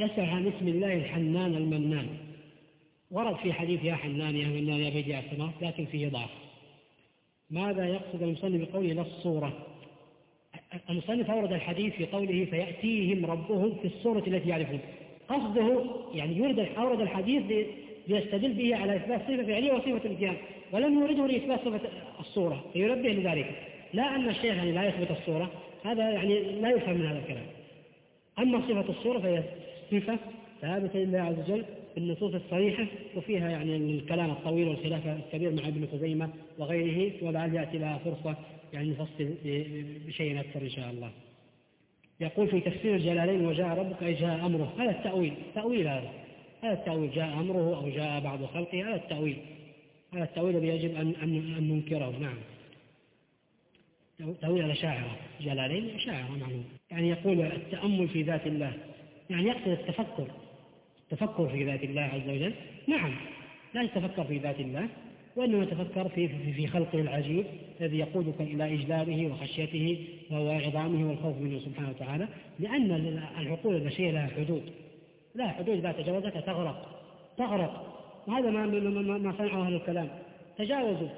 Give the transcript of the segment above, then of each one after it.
يسأل عن اسم الله الحنان المنان. ورد في حديث يا حنان يا منان يا بديع السماء لكن فيه ضعف. ماذا يقصد المصنف بقوله لا الصورة؟ المصنف أورد الحديث في قوله فيأتيهم ربهم في الصورة التي يعرفون. قصده يعني يورد أورد الحديث ليستدل به على إثبات صفة فعلية وصفة الاتيان ولم يورده لإثبات صفة الصورة فينبه لذلك. لا أن الشيخ يعني لا يثبت الصورة هذا يعني لا يفهم من هذا الكلام. أما صفة الصورة فهي صفة ثابتة لله عز وجل بالنصوص الصريحة وفيها يعني الكلام الطويل والخلاف الكبير مع ابن خزيمة وغيره ولعل يأتي لها فرصة يعني نفصل بشيء أكثر إن شاء الله. يقول في تفسير الجلالين وجاء ربك أي جاء أمره. هذا التأويل تأويل هذا. هذا التأويل جاء أمره أو جاء بعض خلقه هذا التأويل. هذا التأويل الذي يجب أن, أن, أن ننكره. نعم. تأويل الأشاعرة جلالين أشاعرة معلوم يعني يقول التأمل في ذات الله. يعني يقصد التفكر. التفكر في ذات الله عز وجل؟ نعم. لا يتفكر في ذات الله وإنما تفكر في, في, في خلقه العجيب الذي يقودك إلى إجلاله وخشيته وعظامه والخوف منه سبحانه وتعالى لأن العقول البشرية لها حدود. لا حدود إذا تجاوزتها تغرق. تغرق. وهذا ما ما صنعه أهل الكلام. تجاوزوا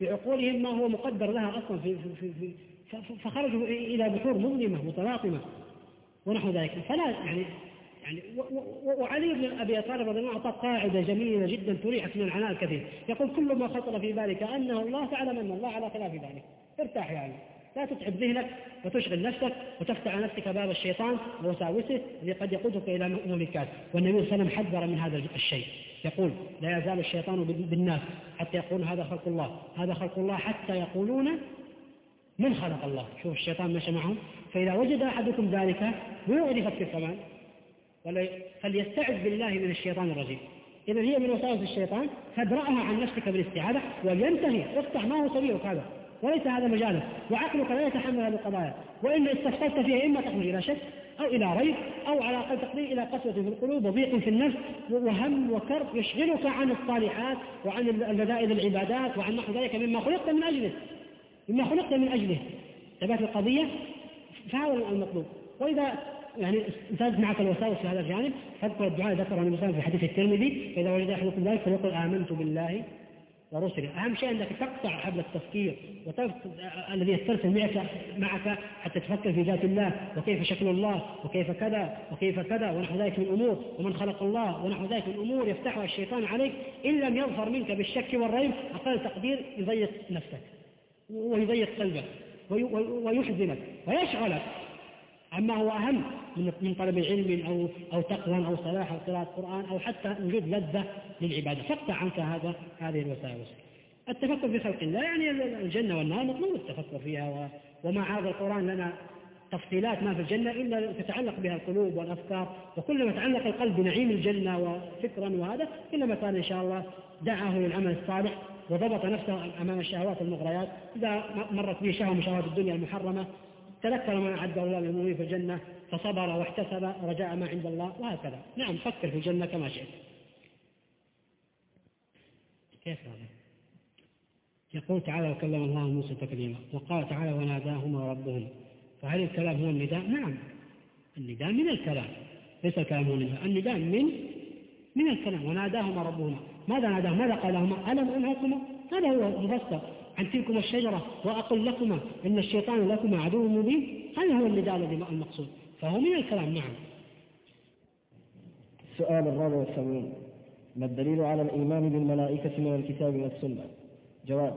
بعقولهم ما هو مقدر لها أصلا في, في, في, في فخرجوا إلى بحور مظلمة متلاطمة ونحو ذلك. فلا يعني يعني وعلي بن أبي طالب رضي الله عنه أعطى قاعدة جميلة جدا تريحك من العناء الكثير. يقول كل ما خطر في بالك أنه الله فاعلم أن الله على خلاف ذلك. ارتاح يعني لا تتعب ذهنك وتشغل نفسك وتفتح على نفسك باب الشيطان ووساوسه الذي قد يقودك إلى مهلكات والنبي صلى الله عليه وسلم حذر من هذا الشيء. يقول لا يزال الشيطان بالناس حتى يقول هذا خلق الله هذا خلق الله حتى يقولون من خلق الله. شوف الشيطان مشى معهم. فإذا وجد أحدكم ذلك يفكر كمان فليستعذ بالله من الشيطان الرجيم. إذا هي من وساوس الشيطان فادرأها عن نفسك بالاستعاذة ولينتهي افتح ما هو سبيلك هذا وليس هذا مجاله وعقلك لا يتحمل هذه القضايا وإن استفسرت فيها إما تخرج إلى شك أو إلى ريب أو على أقل تقدير إلى قسوة في القلوب وضيق في النفس وهم وكرب يشغلك عن الصالحات وعن البدائل العبادات وعن نحو ذلك مما خلقت من أجله. مما خلقت من أجله. ثبات القضية فهذا المطلوب. وإذا يعني انتهت معك الوساوس في هذا الجانب. فاذكر الدعاء ذكره النبي صلى في حديث الترمذي فإذا وجد أحدكم ذلك فليقل آمنت بالله ورسله. أهم شيء أنك تقطع حبل التفكير الذي يسترسل معك معك حتى تفكر في ذات الله وكيف شكل الله؟ وكيف كذا؟ وكيف كذا؟ ونحو ذلك من الأمور ومن خلق الله؟ ونحو ذلك من الأمور يفتحها الشيطان عليك. إن لم يظهر منك بالشك والريب أقل تقدير يضيق نفسك ويضيق قلبك ويحزنك ويشغلك. عما هو أهم من طلب علم أو أو تقوى أو صلاح أو قراءة قرآن أو حتى وجود لذة للعبادة. فاقطع عنك هذا هذه الوساوس. التفكر في خلق الله يعني الجنة والنار مطلوب التفكر فيها ومع هذا القرآن لنا تفصيلات ما في الجنة إلا تتعلق بها القلوب والأفكار. وكلما تعلق القلب بنعيم الجنة وفكرا وهذا كلما كان إن شاء الله دعاه للعمل الصالح وضبط نفسه أمام الشهوات المغريات. إذا مرت به شهوة من شهوات الدنيا المحرمة تذكر ما أعده الله للمؤمنين في الجنة فصبر واحتسب رجاء ما عند الله وهكذا. نعم فكر في الجنة كما شئت. كيف هذا؟ يقول تعالى وكلم الله موسى تكليما. وقال تعالى وناداهما ربهم. فهل الكلام هو النداء؟ نعم النداء من الكلام. ليس الكلام هو النداء النداء من من الكلام. وناداهما ربهما. ماذا ناداهما؟ ماذا قال لهما ألم أنهكما؟ هذا هو مفسر. عن تلكم الشجرة وأقل لكما إن الشيطان لكما عدو مبين؟ هذا هو النداء الذي المقصود فهو من الكلام نعم. السؤال الرابع والسبعون ما الدليل على الإيمان بالملائكة من الكتاب والسنة؟ جواب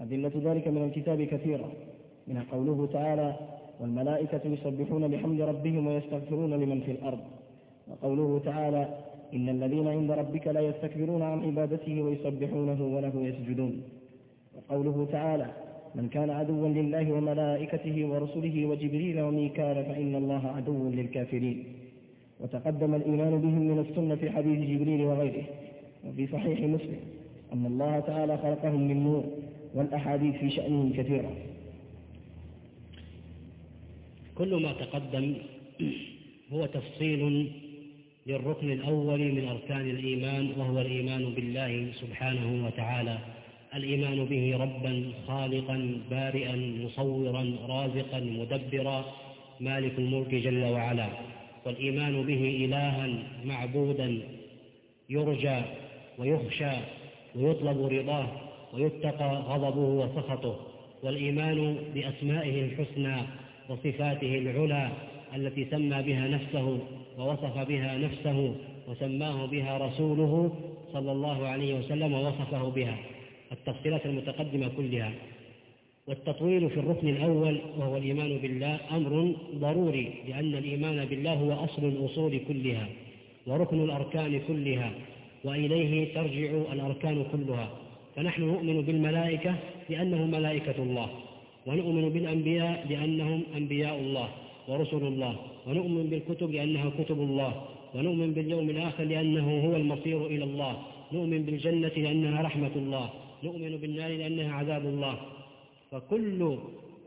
أدلة ذلك من الكتاب كثيرة منها قوله تعالى والملائكة يسبحون بحمد ربهم ويستغفرون لمن في الأرض. وقوله تعالى إن الذين عند ربك لا يستكبرون عن عبادته ويسبحونه وله يسجدون. وقوله تعالى من كان عدوا لله وملائكته ورسله وجبريل وميكال فإن الله عدو للكافرين. وتقدم الإيمان بهم من السنة في حديث جبريل وغيره وفي صحيح مسلم أن الله تعالى خلقهم من نور والأحاديث في شأنهم كثيرة. كل ما تقدم هو تفصيل للركن الأول من أركان الإيمان وهو الإيمان بالله سبحانه وتعالى. الإيمان به ربا خالقا بارئا مصورا رازقا مدبرا مالك الملك جل وعلا. والإيمان به إلها معبودا يرجى ويخشى ويطلب رضاه ويتقى غضبه وسخطه. والإيمان بأسمائه الحسنى وصفاته العلى التي سمى بها نفسه ووصف بها نفسه وسماه بها رسوله صلى الله عليه وسلم ووصفه بها. التفصيلات المتقدمة كلها. والتطويل في الركن الأول وهو الإيمان بالله أمر ضروري لأن الإيمان بالله هو أصل الأصول كلها وركن الأركان كلها وإليه ترجع الأركان كلها. فنحن نؤمن بالملائكة لأنهم ملائكة الله ونؤمن بالأنبياء لأنهم أنبياء الله ورسل الله ونؤمن بالكتب لأنها كتب الله ونؤمن باليوم الآخر لأنه هو المصير إلى الله نؤمن بالجنة لأنها رحمة الله نؤمن بالنار لأنها عذاب الله فكل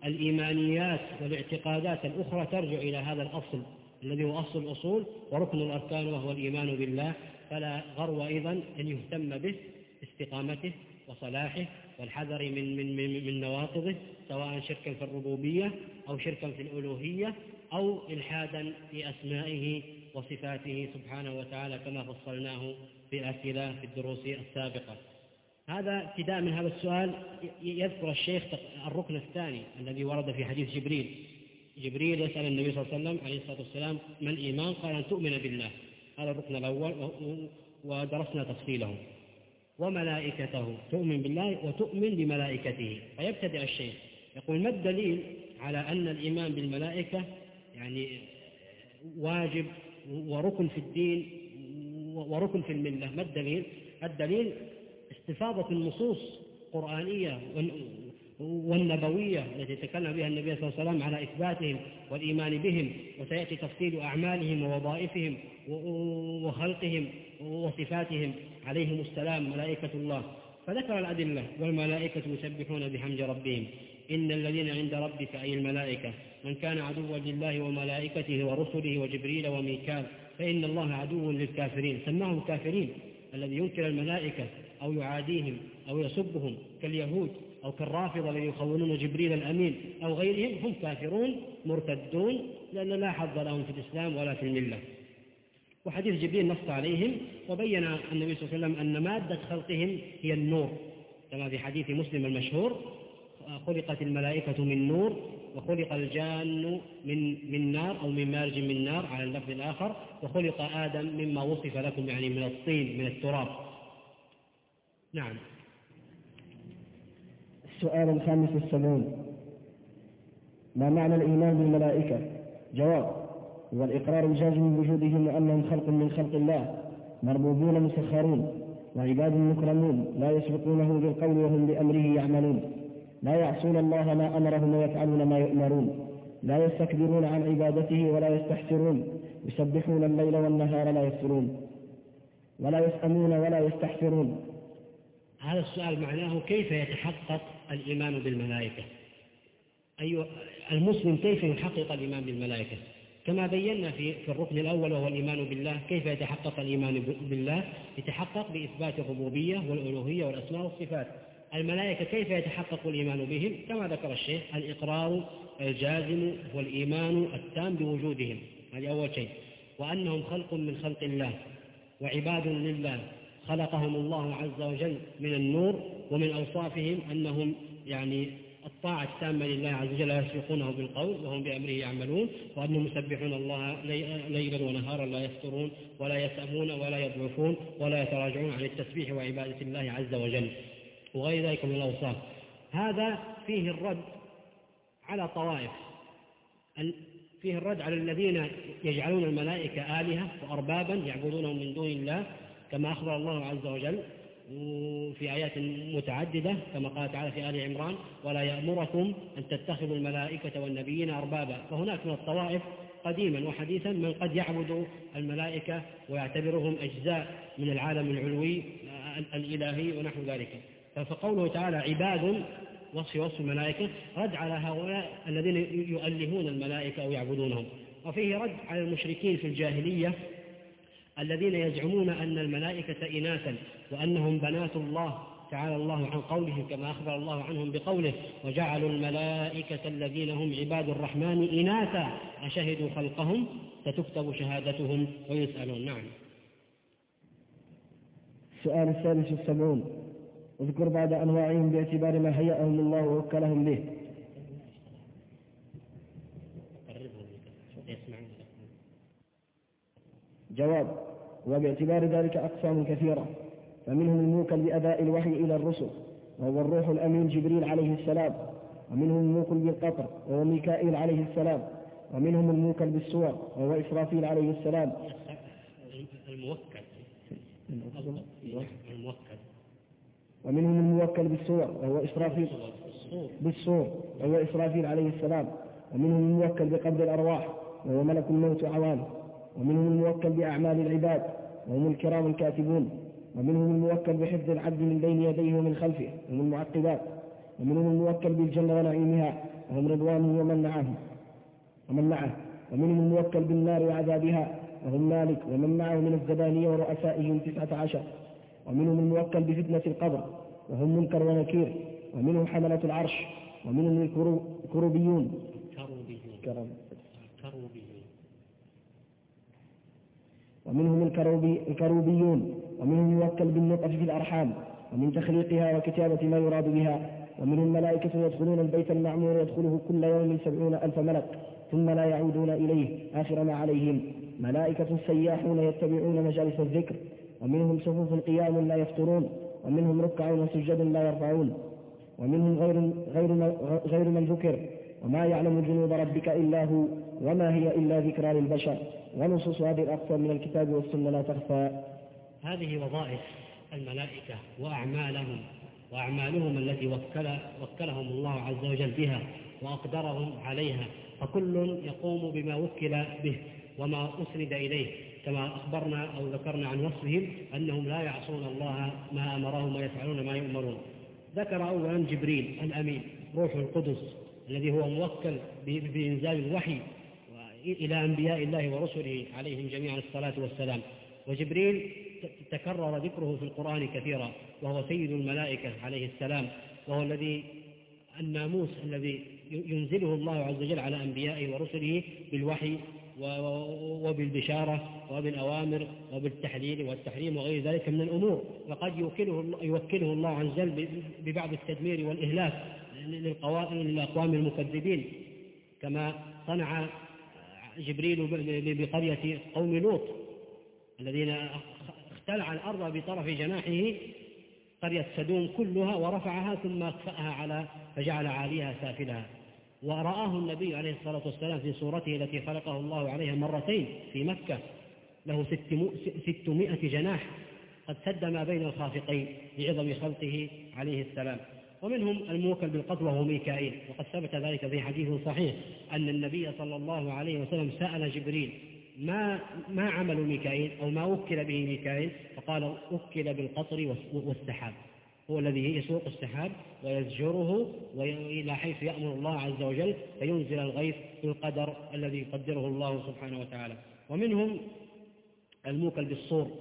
الإيمانيات والاعتقادات الأخرى ترجع إلى هذا الأصل الذي هو أصل الأصول وركن الأركان وهو الإيمان بالله فلا غرو أيضا أن يهتم به استقامته وصلاحه والحذر من من من, من نواقضه سواء شركا في الربوبية أو شركا في الألوهية أو الحادا في أسمائه وصفاته سبحانه وتعالى كما فصلناه في اسئله في الدروس السابقة. هذا ابتداء من هذا السؤال يذكر الشيخ الركن الثاني الذي ورد في حديث جبريل. جبريل يسأل النبي صلى الله عليه وسلم عليه الصلاة والسلام ما الإيمان؟ قال أن تؤمن بالله. هذا الركن الأول ودرسنا تفصيله. وملائكته تؤمن بالله وتؤمن بملائكته فيبتدئ الشيخ يقول ما الدليل على أن الإيمان بالملائكة يعني واجب وركن في الدين وركن في الملة ما الدليل الدليل استفاضة النصوص القرآنية والنبوية التي تكلم بها النبي صلى الله عليه وسلم على إثباتهم والإيمان بهم وسيأتي تفصيل أعمالهم ووظائفهم وخلقهم وصفاتهم. عليهم السلام ملائكة الله. فذكر الأدلة والملائكة يسبحون بحمد ربهم. إن الذين عند ربك أي الملائكة من كان عدوا لله وملائكته ورسله وجبريل وميكال فإن الله عدو للكافرين. سماهم كافرين الذي ينكر الملائكة أو يعاديهم أو يسبهم كاليهود أو كالرافضة الذين يخونون جبريل الأمين أو غيرهم هم كافرون مرتدون لأن لا حظ لهم في الإسلام ولا في الملة. وحديث جبريل نص عليهم وبين النبي صلى الله عليه وسلم أن مادة خلقهم هي النور. كما في حديث مسلم المشهور خلقت الملائكة من نور وخلق الجان من من نار أو من مارج من نار على اللفظ الآخر وخلق آدم مما وصف لكم يعني من الطين من التراب. نعم. السؤال الخامس والسبعون ما معنى الإيمان بالملائكة؟ جواب هو الإقرار الجازم بوجودهم وأنهم خلق من خلق الله مربوبون مسخرون وعباد مكرمون لا يسبقونه بالقول وهم بأمره يعملون. لا يعصون الله ما أمرهم ويفعلون ما يؤمرون. لا يستكبرون عن عبادته ولا يستحسرون. يسبحون الليل والنهار لا يفترون ولا يسأمون ولا يستحسرون هذا السؤال معناه كيف يتحقق الإيمان بالملائكة؟ أي المسلم كيف يحقق الإيمان بالملائكة؟ كما بينا في في الركن الأول وهو الإيمان بالله كيف يتحقق الإيمان بالله؟ يتحقق بإثبات الربوبية والألوهية والأسماء والصفات. الملائكة كيف يتحقق الإيمان بهم؟ كما ذكر الشيخ الإقرار الجازم والإيمان التام بوجودهم. هذه أول شيء. وأنهم خلق من خلق الله وعباد لله. خلقهم الله عز وجل من النور ومن أوصافهم أنهم يعني الطاعة التامة لله عز وجل لا يسبقونه بالقول وهم بأمره يعملون وأنهم يسبحون الله ليلا ونهارا لا يفترون ولا يسأمون ولا يضعفون ولا يتراجعون عن التسبيح وعبادة الله عز وجل. وغير ذلك من الأوصاف. هذا فيه الرد على طوائف. فيه الرد على الذين يجعلون الملائكة آلهة وأربابا يعبدونهم من دون الله كما أخبر الله عز وجل في آيات متعددة كما قال تعالى في آل عمران ولا يأمركم أن تتخذوا الملائكة والنبيين أربابا. فهناك من الطوائف قديما وحديثا من قد يعبد الملائكة ويعتبرهم أجزاء من العالم العلوي الإلهي ونحو ذلك. فقوله تعالى عباد وصف وصف الملائكة رد على هؤلاء الذين يؤلهون الملائكة أو يعبدونهم وفيه رد على المشركين في الجاهلية الذين يزعمون أن الملائكة إناثا وأنهم بنات الله تعالى الله عن قوله كما أخبر الله عنهم بقوله وجعلوا الملائكة الذين هم عباد الرحمن إناثا. أشهدوا خلقهم؟ ستكتب شهادتهم ويسألون. نعم. السؤال الثالث والسبعون اذكر بعد أنواعهم باعتبار ما هيأهم الله ووكلهم به. جواب وباعتبار ذلك أقسام كثيرة فمنهم الموكل بأداء الوحي إلى الرسل وهو الروح الأمين جبريل عليه السلام ومنهم الموكل بالقطر وهو ميكائيل عليه السلام ومنهم الموكل بالسور وهو إسرافيل عليه السلام. الموكل الموكل ومنهم الموكل بالسور وهو إسرافيل بالسور وهو إسرافيل عليه السلام. ومنهم الموكل بقبض الأرواح وهو ملك الموت وعوانه ومنهم الموكل بأعمال العباد وهم الكرام الكاتبون ومنهم الموكل بحفظ العبد من بين يديه ومن خلفه وهم المعقبات ومنهم الموكل بالجنة ونعيمها وهم رضوانه ومن معه ومن معه ومنهم الموكل بالنار وعذابها وهم مالك ومن معه من الزبانية ورؤسائهم تسعة عشر ومنهم الموكل بفتنة القبر وهم منكر ونكير ومنهم حملة العرش ومنهم الكروبيون كروبيون. ومنهم الكروبي الكروبيون ومنهم الموكل بالنطف في الأرحام ومن تخليقها وكتابة ما يراد بها ومنهم ملائكة يدخلون البيت المعمور يدخله كل يوم سبعون ألف ملك ثم لا يعودون إليه آخر ما عليهم. ملائكة سياحون يتبعون مجالس الذكر ومنهم صفوف قيام لا يفطرون ومنهم ركع وسجد لا يرفعون ومنهم غير, غير, غير من ذكر وما يعلم جنود ربك إلا هو. وما هي إلا ذكرى للبشر ونصوص هذه الأقسام من الكتاب والسنة لا تخفى. هذه وظائف الملائكة وأعمالهم وأعمالهم التي وكل وكلهم الله عز وجل بها وأقدرهم عليها فكل يقوم بما وكل به وما أسند إليه. كما أخبرنا أو ذكرنا عن وصفهم أنهم لا يعصون الله ما أمرهم ويفعلون ما يؤمرون. ذكر أولا جبريل الأمين روح القدس الذي هو موكل بإنزال الوحي. إلى أنبياء الله ورسله عليهم جميعا الصلاة والسلام. وجبريل تكرر ذكره في القرآن كثيرا وهو سيد الملائكة عليه السلام وهو الذي الناموس الذي ينزله الله عز وجل على أنبيائه ورسله بالوحي وبالبشارة وبالأوامر وبالتحليل والتحريم وغير ذلك من الأمور. وقد يوكله, يوكله الله عز وجل ببعض التدمير والإهلاك للأقوام المكذبين كما صنع جبريل بقرية قوم لوط الذين اختلع الأرض بطرف جناحه قرية سدوم كلها ورفعها ثم اكفأها على فجعل عاليها سافلها. ورآه النبي عليه الصلاة والسلام في صورته التي خلقه الله عليها مرتين في مكة. له ستمائة جناح قد سد ما بين الخافقين لعظم خلقه عليه السلام. ومنهم الموكل بالقتل وهو ميكائيل. وقد ثبت ذلك في حديث صحيح أن النبي صلى الله عليه وسلم سأل جبريل ما ما عمل ميكائيل أو ما وكل به ميكائيل؟ فقال وكل بالقطر والسحاب. هو الذي يسوق السحاب ويزجره إلى حيث يأمر الله عز وجل فينزل الغيث بالقدر الذي يقدره الله سبحانه وتعالى. ومنهم الموكل بالصور.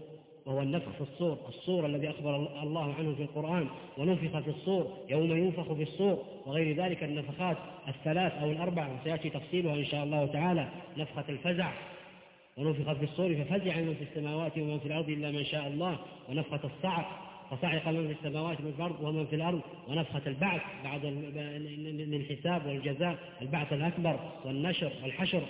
وهو النفخ في الصور الصور الذي أخبر الله عنه في القرآن ونفخ في الصور يوم ينفخ في الصور وغير ذلك النفخات الثلاث أو الأربع وسيأتي تفصيلها إن شاء الله تعالى نفخة الفزع. ونفخ في الصور ففزع من في السماوات ومن في الأرض إلا من شاء الله ونفخة الصعق فصعق من في السماوات ومن في الأرض ومن في الأرض ونفخة البعث بعد الحساب والجزاء البعث الأكبر والنشر والحشر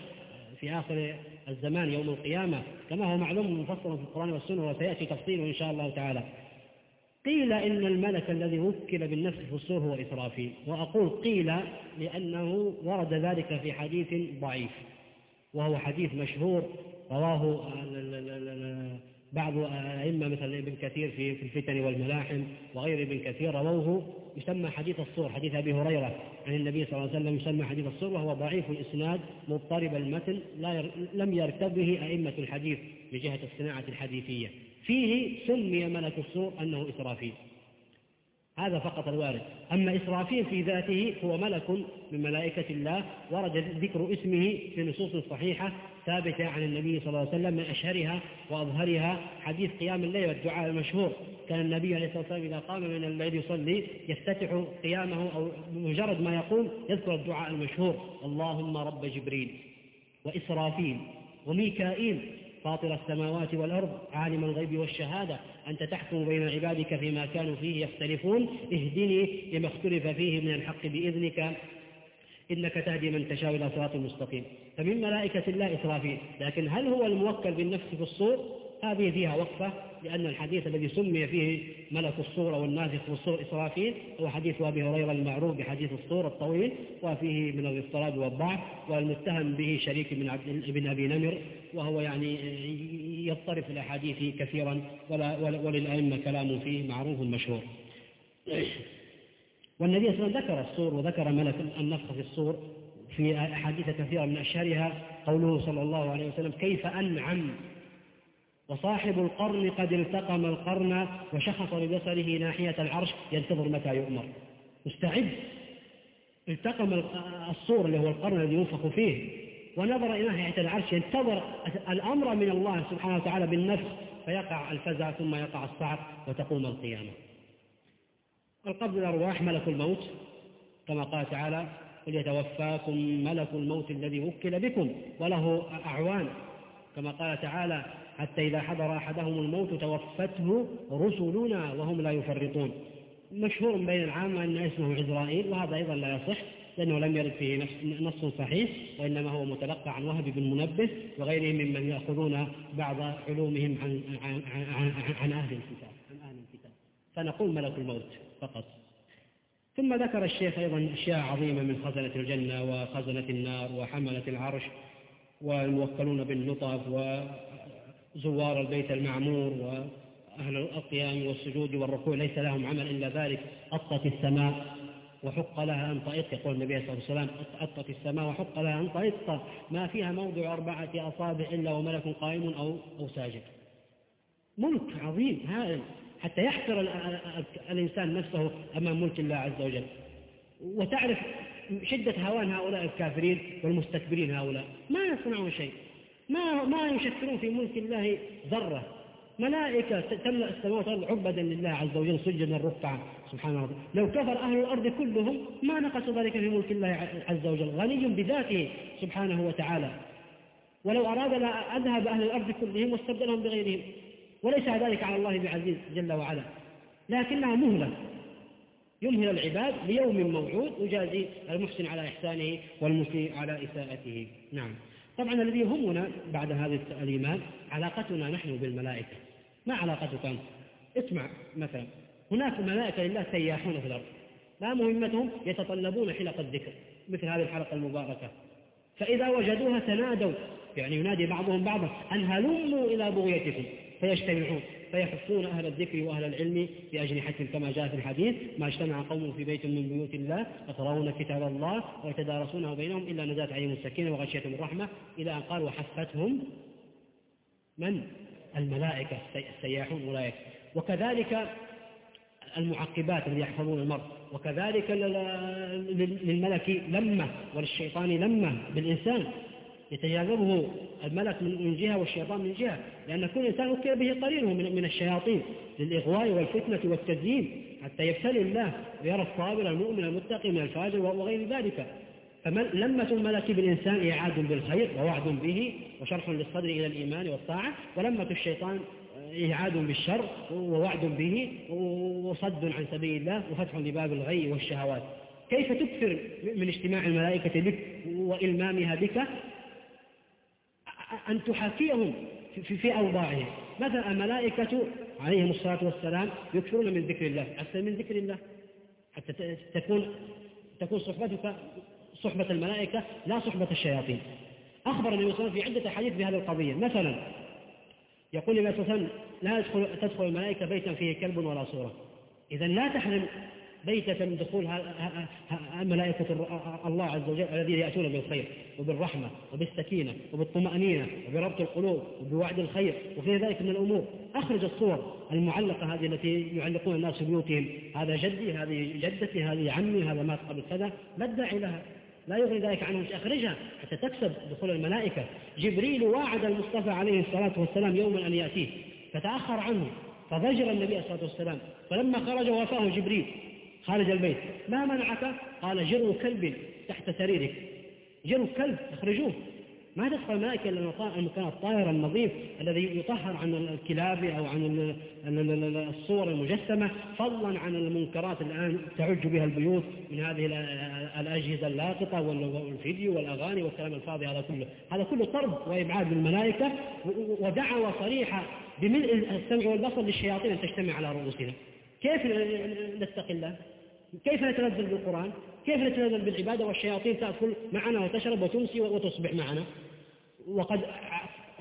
في آخر الزمان يوم القيامة كما هو معلوم مفصل في القرآن والسنة وسيأتي تفصيله إن شاء الله تعالى. قيل إن الملك الذي وكل بالنفس في الصور هو إسرافيل. وأقول قيل لأنه ورد ذلك في حديث ضعيف وهو حديث مشهور رواه بعض أئمة مثل ابن كثير في في الفتن والملاحم وغير ابن كثير رووه يسمى حديث الصور حديث أبي هريرة عن النبي صلى الله عليه وسلم يسمى حديث الصور وهو ضعيف الإسناد مضطرب المتن لا لم يرتبه أئمة الحديث بجهة الصناعة الحديثية. فيه سمي ملك الصور أنه إسرافيل. هذا فقط الوارد. أما إسرافيل في ذاته هو ملك من ملائكة الله ورد ذكر اسمه في نصوص صحيحة ثابتة عن النبي صلى الله عليه وسلم من أشهرها وأظهرها حديث قيام الليل والدعاء المشهور. كان النبي عليه الصلاة والسلام إذا قام من الليل يصلي يفتتح قيامه أو مجرد ما يقوم يذكر الدعاء المشهور. اللهم رب جبريل وإسرافيل وميكائيل فاطر السماوات والأرض عالم الغيب والشهادة. أنت تحكم بين عبادك فيما كانوا فيه يختلفون. اهدني لما اختلف فيه من الحق بإذنك. إنك تهدي من تشاء إلى صراط مستقيم. فمن ملائكة الله إسرافيل. لكن هل هو الموكل بالنفس في الصور؟ هذه فيها وقفة. لأن الحديث الذي سمي فيه ملك الصور أو النافخ في الصور إسرافيل هو حديث أبي هريرة المعروف بحديث الصور الطويل وفيه من الاضطراب والضعف والمتهم به شريك بن عبد بن أبي نمر وهو يعني يضطرب في الأحاديث كثيرا ولا وللأئمة كلام فيه معروف مشهور. والنبي صلى الله عليه وسلم ذكر الصور وذكر ملك النفخ في الصور في أحاديث كثيرة من أشهرها قوله صلى الله عليه وسلم كيف أنعم وصاحب القرن قد التقم القرن وشخص ببصره ناحية العرش ينتظر متى يؤمر. مستعد التقم الصور اللي هو القرن الذي ينفخ فيه. ونظر إلى ناحية العرش ينتظر الأمر من الله سبحانه وتعالى بالنفس فيقع الفزع ثم يقع الصعق وتقوم القيامة. القبض الأرواح ملك الموت. كما قال تعالى قل يتوفاكم ملك الموت الذي وكل بكم وله أعوان. كما قال تعالى حتى إذا حضر أحدهم الموت توفته رسلنا وهم لا يفرطون. مشهور بين العامة أن اسمه عزرائيل وهذا أيضا لا يصح لأنه لم يرد فيه نص صحيح وإنما هو متلقى عن وهب بن منبه وغيرهم ممن يأخذون بعض علومهم عن, عن, عن, عن أهل الكتاب عن أهل الكتاب. فنقول ملك الموت فقط. ثم ذكر الشيخ أيضا أشياء عظيمة من خزنة الجنة وخزنة النار وحملة العرش والموكلون باللطف وزوار البيت المعمور وأهل القيام والسجود والركوع ليس لهم عمل إلا ذلك. أطت السماء وحق لها أن طئط يقول النبي صلى الله عليه وسلم. أطت السماء وحق لها أن طئط ما فيها موضع أربعة أصابع إلا وملك قائم أو, أو ساجد. ملك عظيم هائل. حتى يحقر الإنسان نفسه أمام ملك الله عز وجل. وتعرف شدة هوان هؤلاء الكافرين والمستكبرين هؤلاء. ما يصنعون شيء. ما ما يشكرون في ملك الله ذرة. ملائكة تملأ السماوات والأرض عبدا لله عز وجل سجدا ركعا سبحان الله لو كفر أهل الأرض كلهم ما نقص ذلك في ملك الله عز وجل. غني بذاته سبحانه وتعالى. ولو أراد لأذهب أهل الأرض كلهم واستبدلهم بغيرهم وليس ذلك على الله بعزيز جل وعلا. لكنها مهلة. يمهل العباد ليوم موعود يجازي المحسن على إحسانه والمسيء على إساءته. نعم. طبعا الذي يهمنا بعد هذا الإيمان علاقتنا نحن بالملائكة. ما علاقتك أنت؟ اسمع مثلا. هناك ملائكة لله سياحون في الأرض. ما مهمتهم يتطلبون حلق الذكر مثل هذه الحلقة المباركة. فإذا وجدوها تنادوا يعني ينادي بعضهم بعضا أن هلموا إلى بغيتكم؟ فيجتمعون. فيحفون أهل الذكر وأهل العلم بأجنحة كما جاء في الحديث ما اجتمع قوم في بيت من بيوت الله يقرؤون كتاب الله ويتدارسونه بينهم إلا نزلت عليهم السكينة وغشيتهم الرحمة إلى أن قال وحفتهم من؟ الملائكة السياحون أولئك. وكذلك المعقبات الذي يحفظون المرء. وكذلك للملك لمة وللشيطان لمة بالإنسان. يتجاذبه الملك من جهة والشيطان من جهة. لأن كل إنسان وكل به قرينه من الشياطين للإغواء والفتنة والتزيين حتى يبتلي الله ويرى الصابر المؤمن المتقي من الفاجر وغير ذلك. فلمة الملك بالإنسان إعاد بالخير ووعد به وشرح للصدر إلى الإيمان والطاعة ولمة الشيطان إعاد بالشر ووعد به وصد عن سبيل الله وفتح لباب الغي والشهوات. كيف تكثر من اجتماع الملائكة بك وإلمامها بك؟ أن تحاكيهم في, في أوضاعهم. مثلا الملائكة عليهم الصلاة والسلام يكثرون من ذكر الله. أكثر من ذكر الله. حتى تكون تكون صحبتك صحبة الملائكة لا صحبة الشياطين. أخبر النبي صلى الله عليه وسلم في عدة حديث بهذه القضية. مثلا يقول النبي صلى الله عليه وسلم لا تدخل الملائكة بيتا فيه كلب ولا صورة. إذا لا تحرم بيتة من دخول ملائكة الله عز وجل الذين يأتون بالخير وبالرحمة وبالسكينة وبالطمأنينة وبربط القلوب وبوعد الخير وفي ذلك من الأمور. أخرج الصور المعلقة هذه التي يعلقون الناس في بيوتهم. هذا جدي هذه جدتي هذه عمي هذا مات قبل كذا. لا الداعي لها. لا يغني ذلك عنهم. أخرجها حتى تكسب دخول الملائكة. جبريل واعد المصطفى عليه الصلاة والسلام يوما أن يأتيه. فتأخر عنه. فضجر النبي صلى الله عليه وسلم. فلما خرج وافاه جبريل. خارج البيت. ما منعك؟ قال جروا كلب تحت سريرك. جروا كلب اخرجوه ما تدخل الملائكة إلا المكان الطاهر النظيف الذي يطهر عن الكلاب أو عن الصور المجسمة. فضلا عن المنكرات الآن تعج بها البيوت من هذه الأجهزة اللاقطة والفيديو والأغاني والكلام الفاضي. هذا كله هذا كله طرد وإبعاد للملائكة ودعوة صريحة بملء السمع والبصر للشياطين أن تجتمع على رؤوسنا. كيف نتقي الله؟ كيف نتنزل بالقرآن؟ كيف نتنزل بالعبادة والشياطين تأكل معنا وتشرب وتمسي وتصبح معنا؟ وقد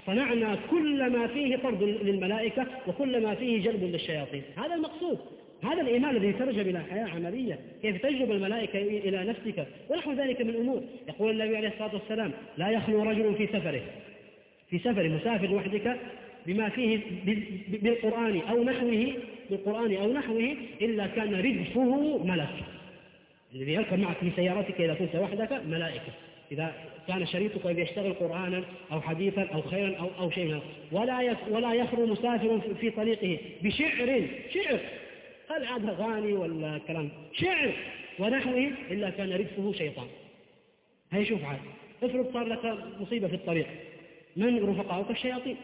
صنعنا كل ما فيه طرد للملائكة وكل ما فيه جلب للشياطين. هذا المقصود. هذا الإيمان الذي يترجم إلى حياة عملية. كيف تجلب الملائكة إلى نفسك؟ ونحو ذلك من أمور يقول النبي عليه الصلاة والسلام لا يخلو رجل في سفره. في سفر مسافر وحدك بما فيه بالقرآن أو نحوه بالقرآن أو نحوه إلا كان ردفه ملك. الذي يركب معك في سيارتك إذا كنت وحدك ملائكة. إذا كان شريطك إذا يشتغل قرآنا أو حديثا أو خيرا أو, أو شيئا ولا ولا يخلو مسافر في طريقه بشعر. شعر. قال عاد غاني ولا كلام؟ شعر. ونحوه إلا كان ردفه شيطان. هي شوف عاد. افرض صار لك مصيبة في الطريق. من رفقائك الشياطين.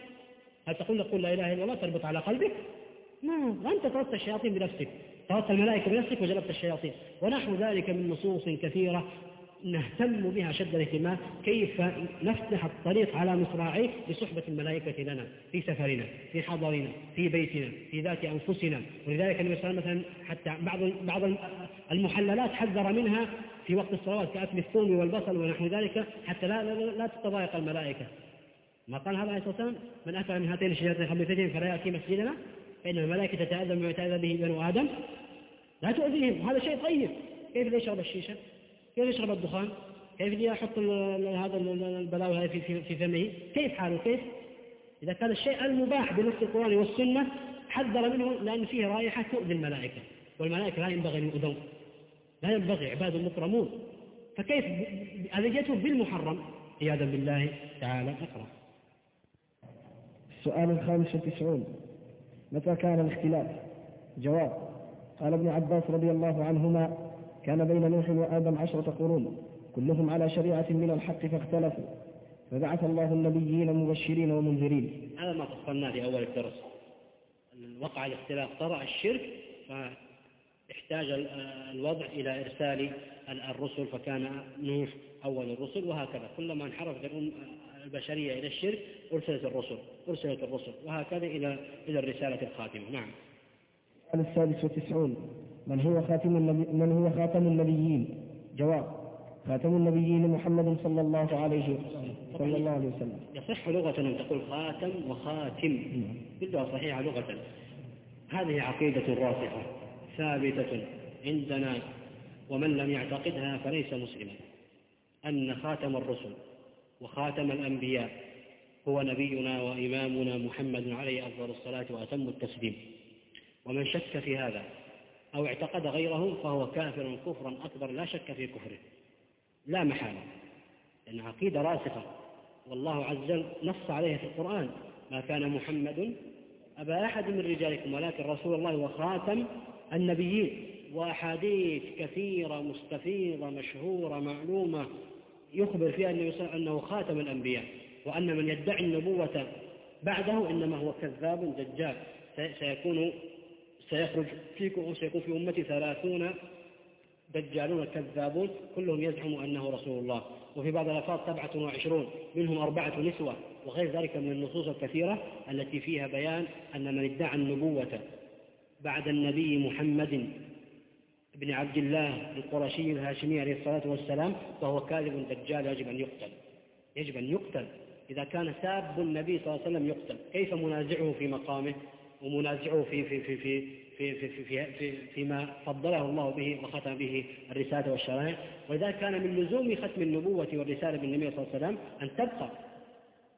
هل تقول لك قل لا إله إلا الله تربط على قلبك؟ ما أنت طردت الشياطين بنفسك. طردت الملائكة بنفسك وجلبت الشياطين. ونحو ذلك من نصوص كثيرة نهتم بها شد الاهتمام. كيف نفتح الطريق على مصراعيه لصحبة الملائكة لنا في سفرنا في حضرنا في بيتنا في ذات أنفسنا. ولذلك النبي صلى الله عليه وسلم مثلا حتى بعض بعض المحللات حذر منها في وقت الصلوات كأكل الثوم والبصل ونحو ذلك حتى لا, لا, لا تتضايق الملائكة. ما قال هذا عليه الصلاة والسلام؟ من أكل من هاتين الشجرتين الخبيثتين فلا يأتي مسجدنا؟ فإن الملائكة تتأذى بما يتأذى به بنو آدم لا تؤذيهم. هذا شيء طيب. كيف يشرب الشيشة؟ كيف يشرب الدخان؟ كيف يحط هذا البلاوي هذه في, في فمه؟ كيف حاله؟ كيف؟ إذا كان الشيء المباح بنص القرآن والسنة حذر منه لأن فيه رائحة تؤذي الملائكة والملائكة لا ينبغي أن يؤذون. لا ينبغي عباد مكرمون. فكيف أذيته بالمحرم؟ عياذا بالله تعالى أقرأ. السؤال الخامس والتسعون. متى كان الاختلاف؟ جواب قال ابن عباس رضي الله عنهما كان بين نوح وآدم عشرة قرون كلهم على شريعة من الحق فاختلفوا. فبعث الله النبيين مبشرين ومنذرين. هذا ما فصلناه في أول الدرس. وقع الاختلاف طرأ الشرك فاحتاج الوضع إلى إرسال الرسل فكان نوح أول الرسل وهكذا. كلما انحرفت البشرية إلى الشرك أرسلت الرسل أرسلت الرسل وهكذا إلى إلى الرسالة الخاتمة. نعم. السادس والتسعون من هو خاتم النبي من هو خاتم النبيين؟ جواب خاتم النبيين محمد صلى الله عليه صلى الله عليه وسلم. يصح لغة أن تقول خاتم وخاتم. كلها صحيحة لغة. هذه عقيدة راسخة ثابتة عندنا ومن لم يعتقدها فليس مسلما. أن خاتم الرسل وخاتم الأنبياء هو نبينا وإمامنا محمد عليه أفضل الصلاة وأتم التسليم. ومن شك في هذا أو اعتقد غيره فهو كافر كفرا أكبر لا شك في كفره. لا محالة لأن عقيدة راسخة. والله عز وجل نص عليها في القرآن ما كان محمد أبا أحد من رجالكم ولكن رسول الله وخاتم النبيين. وأحاديث كثيرة مستفيضة مشهورة معلومة يخبر فيها أنه خاتم الأنبياء وأن من يدعي النبوة بعده إنما هو كذاب دجال. سيكون سيخرج فيكم سيكون في أمتي ثلاثون دجالون كذابون كلهم يزعم أنه رسول الله. وفي بعض الألفاظ سبعة وعشرون منهم أربعة نسوة وغير ذلك من النصوص الكثيرة التي فيها بيان أن من ادعى النبوة بعد النبي محمد بن عبد الله القرشي الهاشمي عليه الصلاة والسلام فهو كاذب دجال يجب أن يقتل. يجب أن يقتل. إذا كان ساب النبي صلى الله عليه وسلم يقتل. كيف منازعه في مقامه؟ ومنازعه في في في في في في في في فيما فضله الله به وختم به الرسالة والشرائع؟ ولذلك كان من لزوم ختم النبوة والرسالة بالنبي صلى الله عليه وسلم أن تبقى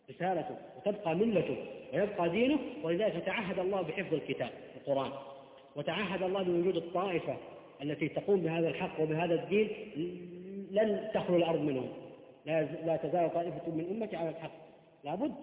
رسالته وتبقى ملته ويبقى دينه ولذلك تعهد الله بحفظ الكتاب القرآن. وتعهد الله بوجود الطائفة التي تقوم بهذا الحق وبهذا الدين لن تخلو الأرض منهم. لا, تزال طائفة من أمتي على الحق. لابد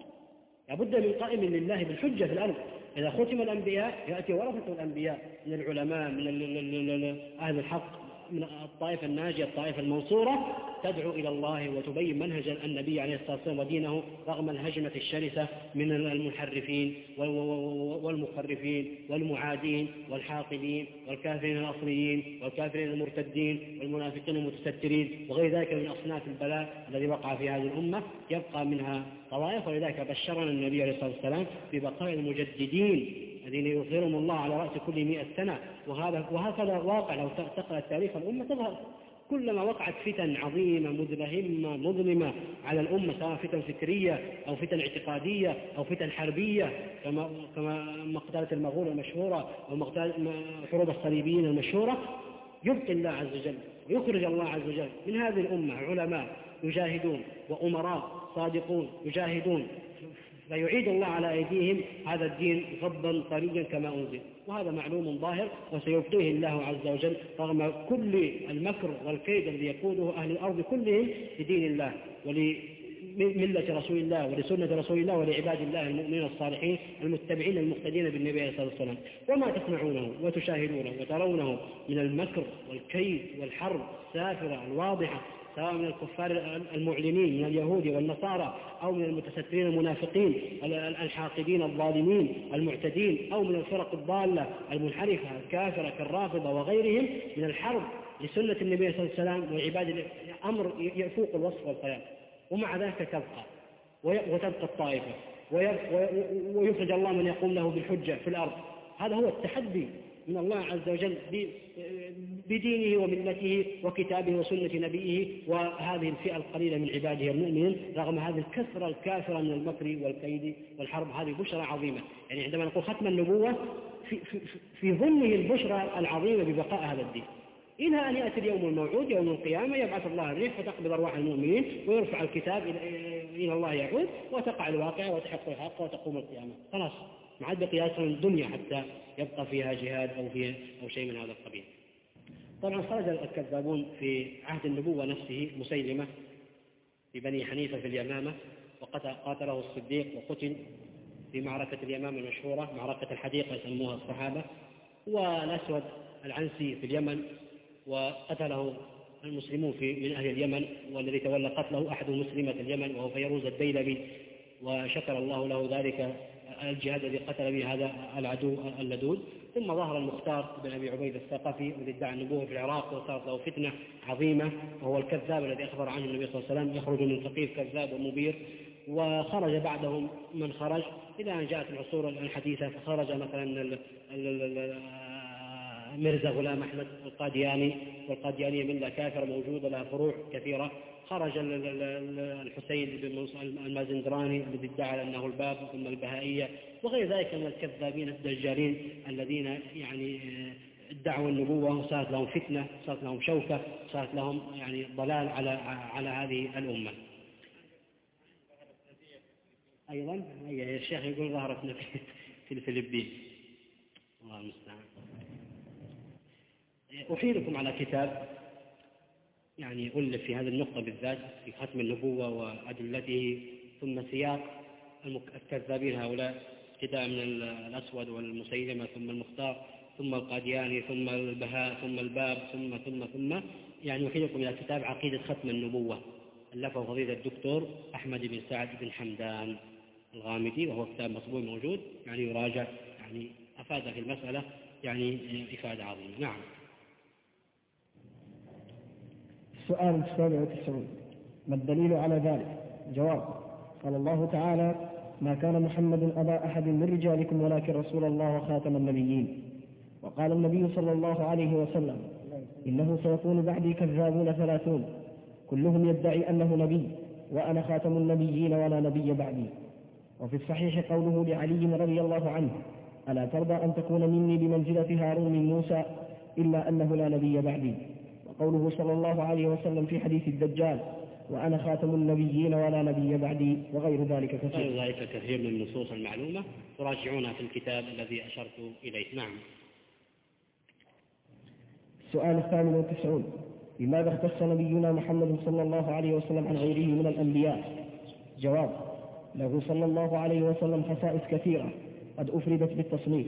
لابد من قائم لله بالحجة في الأرض. إذا ختم الأنبياء يأتي ورثة الأنبياء من العلماء من أهل الحق. من الطائفة الناجية الطائفة المنصورة تدعو إلى الله وتبين منهج النبي عليه الصلاة والسلام ودينه رغم الهجمة الشرسة من المنحرفين والمخرفين والمعادين والحاقدين والكافرين الأصليين والكافرين المرتدين والمنافقين المتسترين وغير ذلك من أصناف البلاء الذي وقع في هذه الأمة. يبقى منها طوائف ولذلك بشرنا النبي عليه الصلاة والسلام ببقاء المجددين الذين يظهرهم الله على رأس كل مئة سنة وهذا وهكذا واقع لو تقرأ تاريخ الأمة تظهر. كلما وقعت فتن عظيمة مدلهمة مظلمة على الأمة سواء فتن فكرية أو فتن اعتقادية أو فتن حربية كما كما مقتلة المغول المشهورة أو حروب الصليبيين المشهورة يبقي الله عز وجل ويخرج الله عز وجل. من هذه الأمة علماء يجاهدون وأمراء صادقون يجاهدون. فيعيد الله على أيديهم هذا الدين غضا طريا كما أنزل. وهذا معلوم ظاهر وسيبقيه الله عز وجل رغم كل المكر والكيد الذي يقوده أهل الأرض كلهم لدين الله ولملة رسول الله ولسنة رسول الله ولعباد الله المؤمنين الصالحين المتبعين المقتدين بالنبي عليه الصلاة والسلام. وما تسمعونه وتشاهدونه وترونه من المكر والكيد والحرب السافرة الواضحة سواء من الكفار المعلنين من اليهود والنصارى أو من المتسترين المنافقين الحاقدين الظالمين المعتدين أو من الفرق الضالة المنحرفة الكافرة كالرافضة وغيرهم من الحرب لسنة النبي صلى الله عليه وسلم وعباد أمر يفوق الوصف والخيال. ومع ذلك تبقى وتبقى الطائفة ويخرج الله من يقوم له بالحجة في الأرض. هذا هو التحدي. من الله عز وجل بدينه وملته وكتابه وسنة نبيه وهذه الفئة القليلة من عباده المؤمنين رغم هذه الكثرة الكافرة من المكر والكيد والحرب هذه بشرى عظيمة. يعني عندما نقول ختم النبوة في, في, في ظنه البشرى العظيمة ببقاء هذا الدين. إلى أن يأتي اليوم الموعود يوم القيامة يبعث الله الريح فتقبض أرواح المؤمنين ويرفع الكتاب إلى الله يعود وتقع الواقع وتحق الحق وتقوم القيامة. خلاص. ما عاد الدنيا حتى يبقى فيها جهاد أو فيها أو شيء من هذا القبيل. طبعا خرج الكذابون في عهد النبوة نفسه مسيلمة في بني حنيفة في اليمامة وقاتله الصديق وقتل في معركة اليمامة المشهورة معركة الحديقة يسموها الصحابة والأسود العنسي في اليمن وقتله المسلمون في من أهل اليمن والذي تولى قتله أحد مسلمة اليمن وهو فيروز الديلبي وشكر الله له ذلك الجهاد الذي قتل به هذا العدو اللدود. ثم ظهر المختار بن أبي عبيد الثقفي الذي ادعى النبوة في العراق وصارت له فتنة عظيمة وهو الكذاب الذي أخبر عنه النبي صلى الله عليه وسلم يخرج من ثقيف كذاب ومبير وخرج بعدهم من خرج. إلى أن جاءت العصور الحديثة فخرج مثلا مرزا غلام أحمد القادياني والقاديانية ملة كافرة موجودة لها فروع كثيرة. خرج الحسين بن المازندراني الذي ادعى أنه الباب ثم البهائية وغير ذلك من الكذابين الدجالين الذين يعني ادعوا النبوة وصارت لهم فتنة صارت لهم شوكة صارت لهم يعني ضلال على على هذه الأمة. أيضا؟ الشيخ يقول ظهرت في الفلبين. الله المستعان. أحيلكم على كتاب يعني ألف في هذه النقطة بالذات في ختم النبوة وأدلته ثم سياق الكذابين هؤلاء ابتداء من الأسود والمسيلمة ثم المختار ثم القادياني ثم البهاء ثم الباب ثم ثم ثم. يعني أحيلكم إلى كتاب عقيدة ختم النبوة. ألفه فضيلة الدكتور أحمد بن سعد بن حمدان الغامدي وهو كتاب مطبوع موجود يعني يراجع يعني أفاد في المسألة يعني إفادة عظيمة. نعم. السؤال السابع والتسعون. ما الدليل على ذلك؟ جواب قال الله تعالى ما كان محمد أبا أحد من رجالكم ولكن رسول الله وخاتم النبيين. وقال النبي صلى الله عليه وسلم إنه سيكون بعدي كذابون ثلاثون. كلهم يدعي أنه نبي وأنا خاتم النبيين ولا نبي بعدي. وفي الصحيح قوله لعلي رضي الله عنه ألا ترضى أن تكون مني بمنزلة هارون من موسى إلا أنه لا نبي بعدي. قوله صلى الله عليه وسلم في حديث الدجال وأنا خاتم النبيين ولا نبي بعدي وغير ذلك كثير. غير ذلك كثير من النصوص المعلومة تراجعونها في الكتاب الذي أشرت إليه. نعم. السؤال الثامن والتسعون. لماذا اختص نبينا محمد صلى الله عليه وسلم عن غيره من الأنبياء؟ جواب له صلى الله عليه وسلم خصائص كثيرة قد أفردت بالتصنيف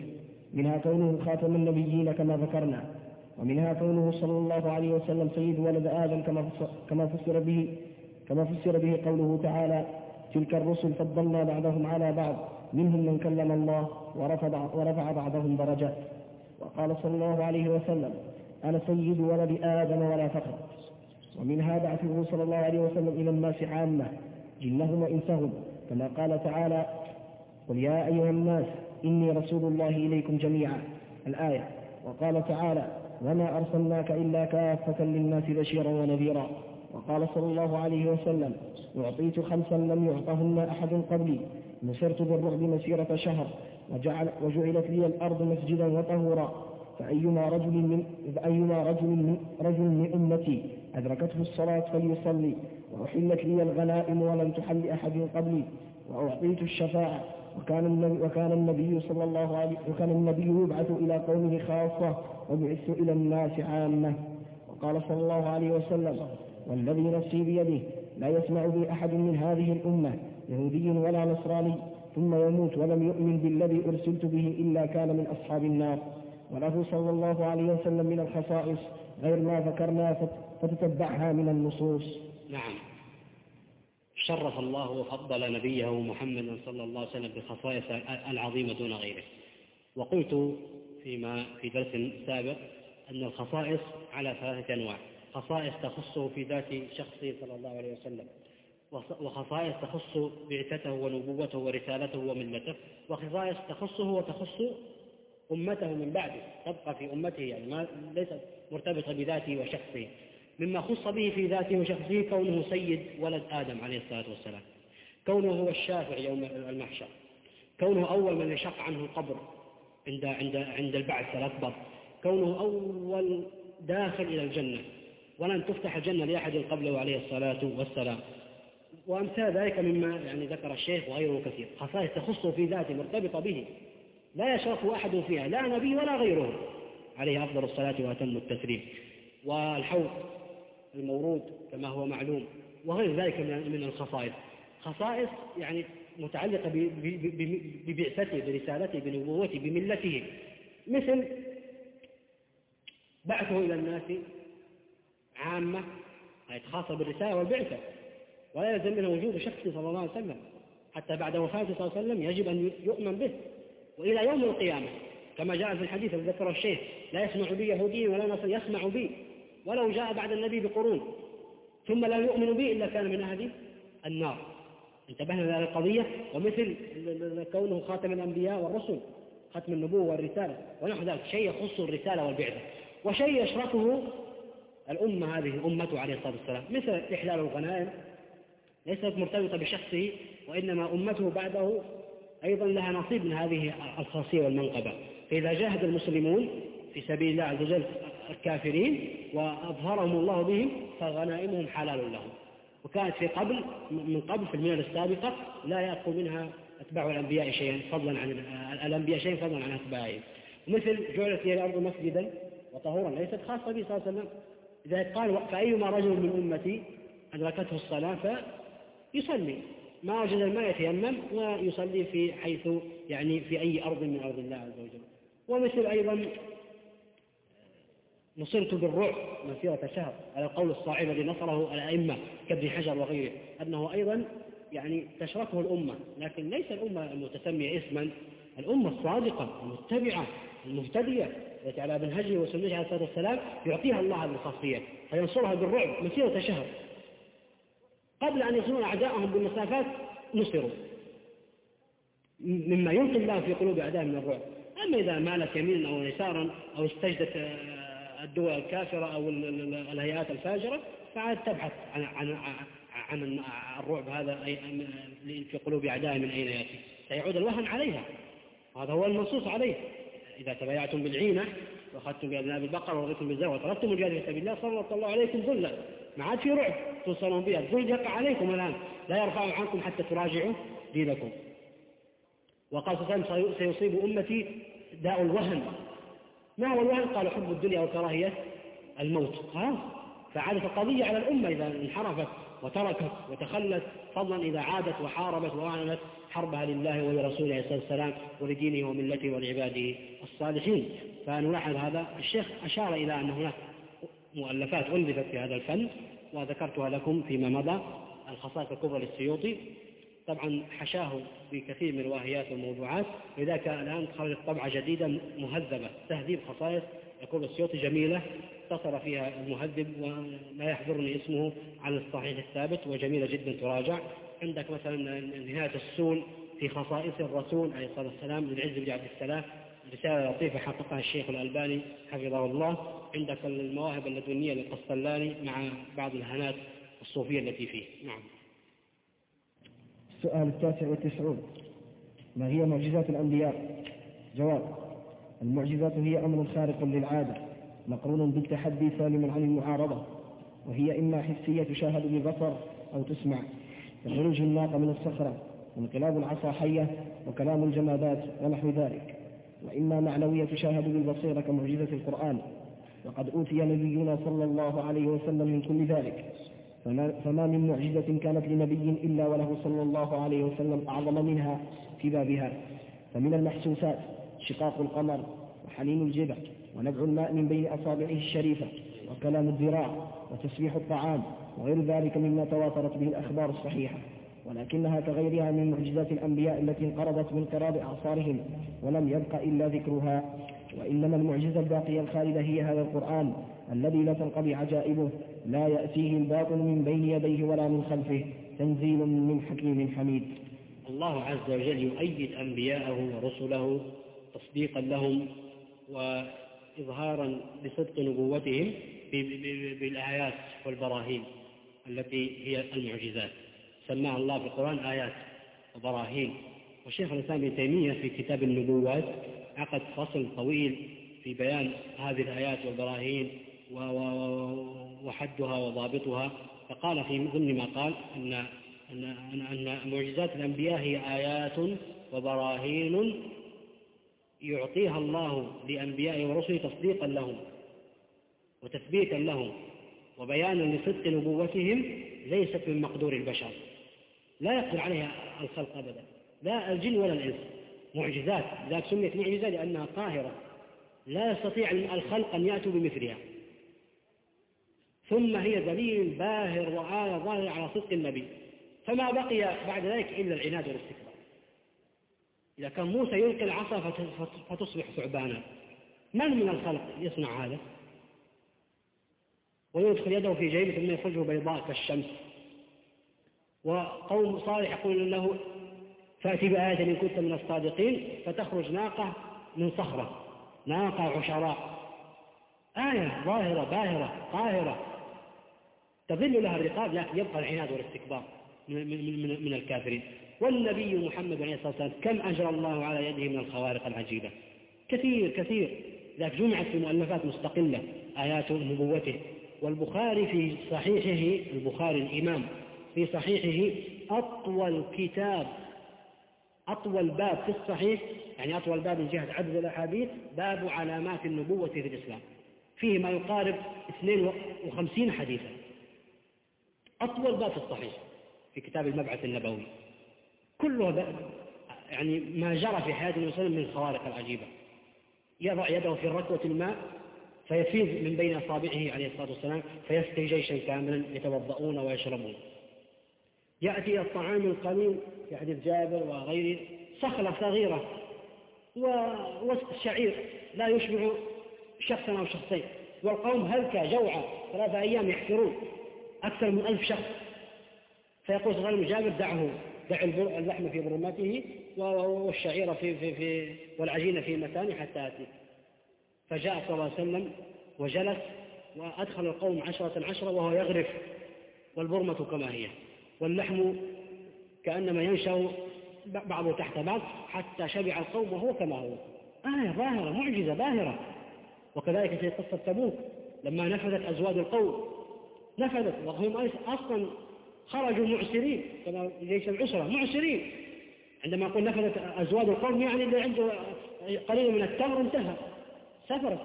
منها كونه خاتم النبيين كما ذكرنا. ومنها كونه صلى الله عليه وسلم سيد ولد آدم كما كما فسر به كما فسر به قوله تعالى تلك الرسل فضلنا بعضهم على بعض منهم من كلم الله ورفع, ورفع بعضهم درجات. وقال صلى الله عليه وسلم أنا سيد ولد آدم ولا فخر ومنها بعثه صلى الله عليه وسلم إلى الناس عامة جنهم وإنسهم. كما قال تعالى قل يا أيها الناس إني رسول الله إليكم جميعا. الآية وقال تعالى وما أرسلناك إلا كافة للناس بشيرا ونذيرا. وقال صلى الله عليه وسلم أعطيت خمسا لم يعطهن أحد قبلي. نصرت بالرعب مسيرة شهر وجعل وجعلت لي الأرض مسجدا وطهورا. فأيما رجل من فأيما رجل من رجل من أمتي أدركته الصلاة فليصلي. وأحلت لي الغنائم ولم تحل أحد قبلي. وأعطيت الشفاعة وكان النبي, وكان النبي صلى الله عليه وكان النبي يبعث إلى قومه خاصة وبعث إلى الناس عامة. وقال صلى الله عليه وسلم والذي نفسي بيده لا يسمع بي أحد من هذه الأمة يهودي ولا نصراني ثم يموت ولم يؤمن بالذي أرسلت به إلا كان من أصحاب النار. وله صلى الله عليه وسلم من الخصائص غير ما ذكرنا فتتبعها من النصوص. نعم. شرف الله وفضل نبيه محمدا صلى الله عليه وسلم بالخصائص العظيمة دون غيره. وقلت فيما في درس سابق أن الخصائص على ثلاثة أنواع. خصائص تخصه في ذات شخصه صلى الله عليه وسلم وخصائص تخص بعثته ونبوته ورسالته وملته وخصائص تخصه وتخص أمته من بعده. تبقى في أمته يعني ما ليست مرتبطة بذاته وشخصه. مما خص به في ذاته وشخصه كونه سيد ولد آدم عليه الصلاة والسلام. كونه هو الشافع يوم المحشر. كونه أول من يشق عنه القبر عند عند عند البعث الأكبر كونه أول داخل إلى الجنة. ولن تفتح الجنة لأحد قبله عليه الصلاة والسلام. وأمثال ذلك مما يعني ذكر الشيخ وغيره كثير. خصائص تخصه في ذاته مرتبطة به. لا يشرف أحد فيها لا نبي ولا غيره. عليه أفضل الصلاة وأتم التسليم. والحوض. المورود كما هو معلوم وغير ذلك من الخصائص. خصائص يعني متعلقة ببعثته برسالته بنبوته بملته. مثل بعثه إلى الناس عامة هي خاصة بالرسالة والبعثة ولا يلزم منه وجود شخص صلى الله عليه وسلم. حتى بعد وفاته صلى الله عليه وسلم يجب أن يؤمن به. وإلى يوم القيامة كما جاء في الحديث الذي ذكره الشيخ لا يسمع بي يهودي ولا نصر يسمع بي. ولو جاء بعد النبي بقرون ثم لا يؤمن بي إلا كان من أهل النار. انتبهنا لهذه القضية ومثل كونه خاتم الأنبياء والرسل ختم النبوة والرسالة ونحو ذلك شيء يخص الرسالة والبعثة وشيء يشرفه الأمة هذه أمته عليه الصلاة والسلام. مثل إحلال الغنائم ليست مرتبطة بشخصه وإنما أمته بعده أيضا لها نصيب من هذه الخاصية والمنقبة. فإذا جاهد المسلمون في سبيل الله عز وجل الكافرين وأظهرهم الله بهم فغنائمهم حلال لهم. وكانت في قبل من قبل في الملل السابقة لا يأخذ منها أتباع الأنبياء شيئا فضلا عن الأنبياء شيئا فضلا عن أتباعهم. مثل جعلت لي الأرض مسجدا وطهورا ليست خاصة به صلى الله عليه وسلم. إذا قال فأيما رجل من أمتي أدركته الصلاة فيصلي. ما وجد الماء يتيمم ويصلي في حيث يعني في أي أرض من أرض الله عز وجل. ومثل أيضا نصرت بالرعب مسيرة شهر على القول الصاعد الذي نصره الأئمة كابن حجر وغيره أنه أيضا يعني تشرفه الأمة لكن ليس الأمة المتسمية اسما الأمة الصادقة المتبعة المهتدية التي على منهجه وسنته عليه الصلاة والسلام يعطيها الله هذه الخاصية فينصرها بالرعب مسيرة شهر قبل أن يصلون أعداءهم بالمسافات نصروا. مما يلقي الله في قلوب أعدائهم من الرعب. أما إذا مالت يمينا أو يسارا أو استجدت الدول الكافرة أو الهيئات الفاجرة فعاد تبحث عن عن عن الرعب هذا في قلوب أعدائهم من أين يأتي. سيعود الوهن عليها. هذا هو المنصوص عليه. إذا تبايعتم بالعينة وأخذتم بأذناب البقر ورضيتم بالزرع وتركتم الجهاد في سبيل الله سلط الله عليكم ذلا. ما عاد في رعب توصلون بها. الذل يقع عليكم الآن. لا يرفع عنكم حتى تراجعوا دينكم. وقال صلى الله عليه وسلم سيصيب أمتي داء الوهن. ما هو الوهن قال حب الدنيا وكراهية الموت. خلاص فعادت القضية على الأمة إذا انحرفت وتركت وتخلت فضلا إذا عادت وحاربت وأعلنت حربها لله ولرسوله عليه والسلام ولدينه وملته ولعباده الصالحين. فنلاحظ هذا. الشيخ أشار إلى أن هناك مؤلفات ألفت في هذا الفن وذكرتها لكم فيما مضى الخصائص الكبرى للسيوطي. طبعا حشاه بكثير من الواهيات والموضوعات لذلك الآن خرجت طبعة جديدة مهذبة تهذيب خصائص. يقول السيوطي جميلة اختصر فيها المهذب ولا يحضرني اسمه على الصحيح الثابت وجميلة جدا تراجع. عندك مثلا نهاية السول في خصائص الرسول عليه الصلاة والسلام للعز بن عبد السلام رسالة لطيفة حققها الشيخ الألباني حفظه الله. عندك المواهب اللدنية للقسطلاني مع بعض الهنات الصوفية التي فيه. نعم. السؤال التاسع والتسعون. ما هي معجزات الأنبياء؟ جواب المعجزات هي أمر خارق للعادة مقرون بالتحدي سالم عن المعارضة وهي إما حسية تشاهد بالبصر أو تسمع كخروج الناقة من الصخرة وانقلاب العصا حية وكلام الجمادات ونحو ذلك وإما معنوية تشاهد بالبصيرة كمعجزة القرآن وقد أوتي نبينا صلى الله عليه وسلم من كل ذلك. فما من معجزة كانت لنبي إلا وله صلى الله عليه وسلم أعظم منها في بابها. فمن المحسوسات شقاق القمر وحنين الجبع ونبع الماء من بين أصابعه الشريفة وكلام الذراع وتسبيح الطعام وغير ذلك مما تواترت به الأخبار الصحيحة. ولكنها كغيرها من معجزات الأنبياء التي انقرضت من قراب أعصارهم ولم يبق إلا ذكرها. وإنما المعجزة الباقية الخالدة هي هذا القرآن الذي لا تنقضي عجائبه لا يأتيه الباطل من بين يديه ولا من خلفه تنزيل من حكيم حميد. الله عز وجل يؤيد أنبياءه ورسله تصديقا لهم وإظهارا لصدق نبوتهم بالآيات والبراهين التي هي المعجزات. سماها الله في القرآن آيات وبراهين. وشيخ الإسلام ابن تيمية في كتاب النبوات عقد فصل طويل في بيان هذه الآيات والبراهين وحدها وضابطها. فقال في ضمن ما قال أن أن أن معجزات الأنبياء هي آيات وبراهين يعطيها الله لأنبيائه ورسله تصديقا لهم وتثبيتا لهم وبيانا لصدق نبوتهم ليست من مقدور البشر. لا يقدر عليها الخلق أبدا. لا الجن ولا الإنس. معجزات. ذلك سميت معجزة لأنها قاهرة لا يستطيع الخلق أن يأتوا بمثلها. ثم هي دليل باهر وآية ظاهرة على صدق النبي. فما بقي بعد ذلك إلا العناد والاستكبار. إذا كان موسى يلقي العصا فتصبح ثعبانا. من من الخلق يصنع هذا؟ ويدخل يده في جيبه ثم يخرجه بيضاء كالشمس. وقوم صالح يقول له فأتي بآية إن كنت من الصادقين فتخرج ناقة من صخرة. ناقة عشراء. آية ظاهرة باهرة قاهرة. تظل لها الرقاب لكن يبقى العناد والاستكبار من, من, من الكافرين. والنبي محمد عليه الصلاة والسلام كم أجرى الله على يده من الخوارق العجيبة؟ كثير كثير. ذاك جمعت في مؤلفات مستقلة آيات نبوته. والبخاري في صحيحه البخاري الإمام في صحيحه أطول كتاب أطول باب في الصحيح يعني أطول باب من جهة عدد الأحاديث باب علامات النبوة في الإسلام. فيه ما يقارب 52 حديثا. أطول باب في الصحيح في كتاب المبعث النبوي. كله يعني ما جرى في حياة النبي صلى الله عليه وسلم من الخوارق العجيبة. يضع يده في ركوة الماء فيفيض من بين أصابعه عليه الصلاة والسلام فيسقي جيشا كاملا يتوضؤون ويشربون. يأتي الطعام القليل في حديث جابر وغيره صخرة صغيرة ووسط الشعير لا يشبع شخصا أو شخصين والقوم هلكى جوعى ثلاثة أيام يحفرون. أكثر من ألف شخص. فيقول صغير جابر دعه دع اللحم في برمته والشعير في, في, في والعجين في مكانه حتى أتي فجاء صلى الله عليه وسلم وجلس وأدخل القوم عشرة عشرة وهو يغرف. والبرمة كما هي. واللحم كأنما ينشأ بعضه تحت بعض حتى شبع القوم وهو كما هو. آية ظاهرة معجزة باهرة وكذلك في قصة تبوك لما نفذت أزواج القوم نفذت. وهم أصلا خرجوا معسرين. كما جيش العسرة معسرين. عندما أقول نفذت أزواج القوم يعني اللي عنده قليل من التمر انتهى. سفر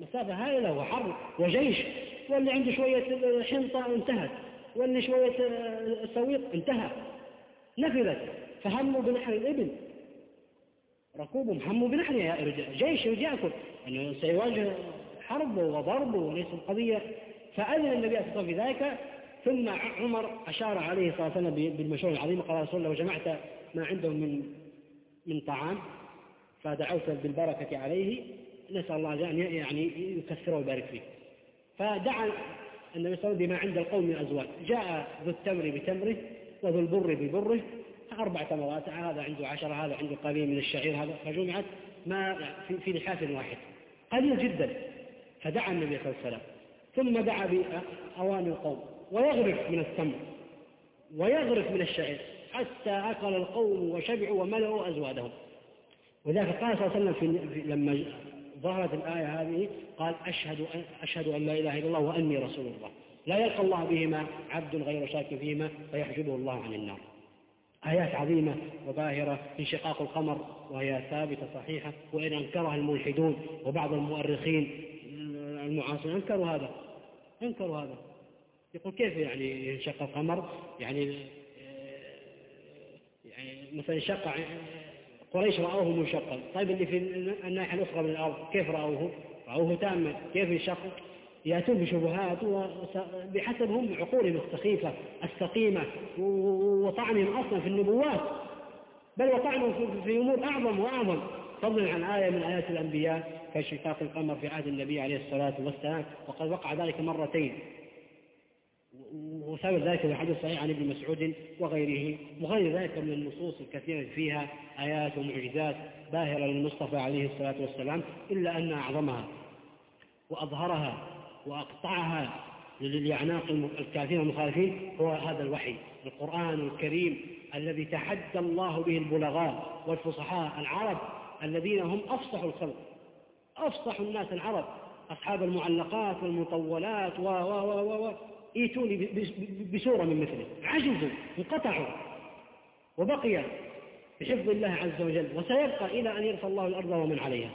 مسافة هائلة وحر وجيش. واللي عنده شوية حنطة انتهت. واللي شوية سويق انتهى. نفذت. فهموا بنحر الإبل. ركوبهم هموا بنحرها جيش يجاكم أنه سيواجه حرب وضرب وليس القضية فأذن النبي صلى الله عليه وسلم في ذلك ثم عمر أشار عليه صلى الله عليه وسلم بالمشروع العظيم قال رسول الله جمعت ما عندهم من من طعام فدعوت بالبركة عليه نسأل الله أن يعني يكثره ويبارك فيه. فدعا النبي صلى الله عليه وسلم بما عند القوم من أزواج جاء ذو التمر بتمره وذو البر ببره أربع تمرات هذا عنده عشرة هذا عنده قليل من الشعير هذا فجمعت ما في لحاف واحد. قليل جدا. فدعا النبي صلى الله عليه وسلم. ثم دعا بأواني القوم ويغرف من التمر ويغرف من الشعير حتى أكل القوم وشبعوا وملأوا أزوادهم. ولذلك قال صلى الله عليه وسلم في لما ظهرت الآية هذه قال أشهد أن, أشهد أن لا إله إلا الله وأني رسول الله. لا يلقى الله بهما عبد غير شاك فيهما فيحجبه الله عن النار. آيات عظيمة وباهرة انشقاق القمر وهي ثابتة صحيحة وإن أنكرها الملحدون وبعض المؤرخين المعاصرين أنكروا هذا. أنكروا هذا. يقول كيف يعني ينشق القمر؟ يعني يعني مثلا انشق قريش رأوه منشقا. طيب اللي في الناحية الأخرى من الأرض كيف رأوه؟ رأوه تاما. كيف ينشق يأتون بشبهات بحسب هم عقولهم السخيفة السقيمة وطعنهم أصلا في النبوات. بل وطعنهم في أمور أعظم وأعظم. فضلا عن آية من آيات الأنبياء كشقاق القمر في عهد النبي عليه الصلاة والسلام وقد وقع ذلك مرتين. وثبت ذلك في الحديث الصحيح عن ابن مسعود وغيره وغير ذلك من النصوص الكثيرة فيها آيات ومعجزات باهرة للمصطفى عليه الصلاة والسلام إلا أن أعظمها وأظهرها وأقطعها للأعناق الكافرين المخالفين هو هذا الوحي القرآن الكريم الذي تحدى الله به البلغاء والفصحاء العرب الذين هم أفصح الخلق أفصح الناس العرب أصحاب المعلقات والمطولات و و و و ايتوني بسورة من مثله. عجزوا انقطعوا. وبقي بحفظ الله عز وجل وسيبقى إلى أن يرثى الله الأرض ومن عليها.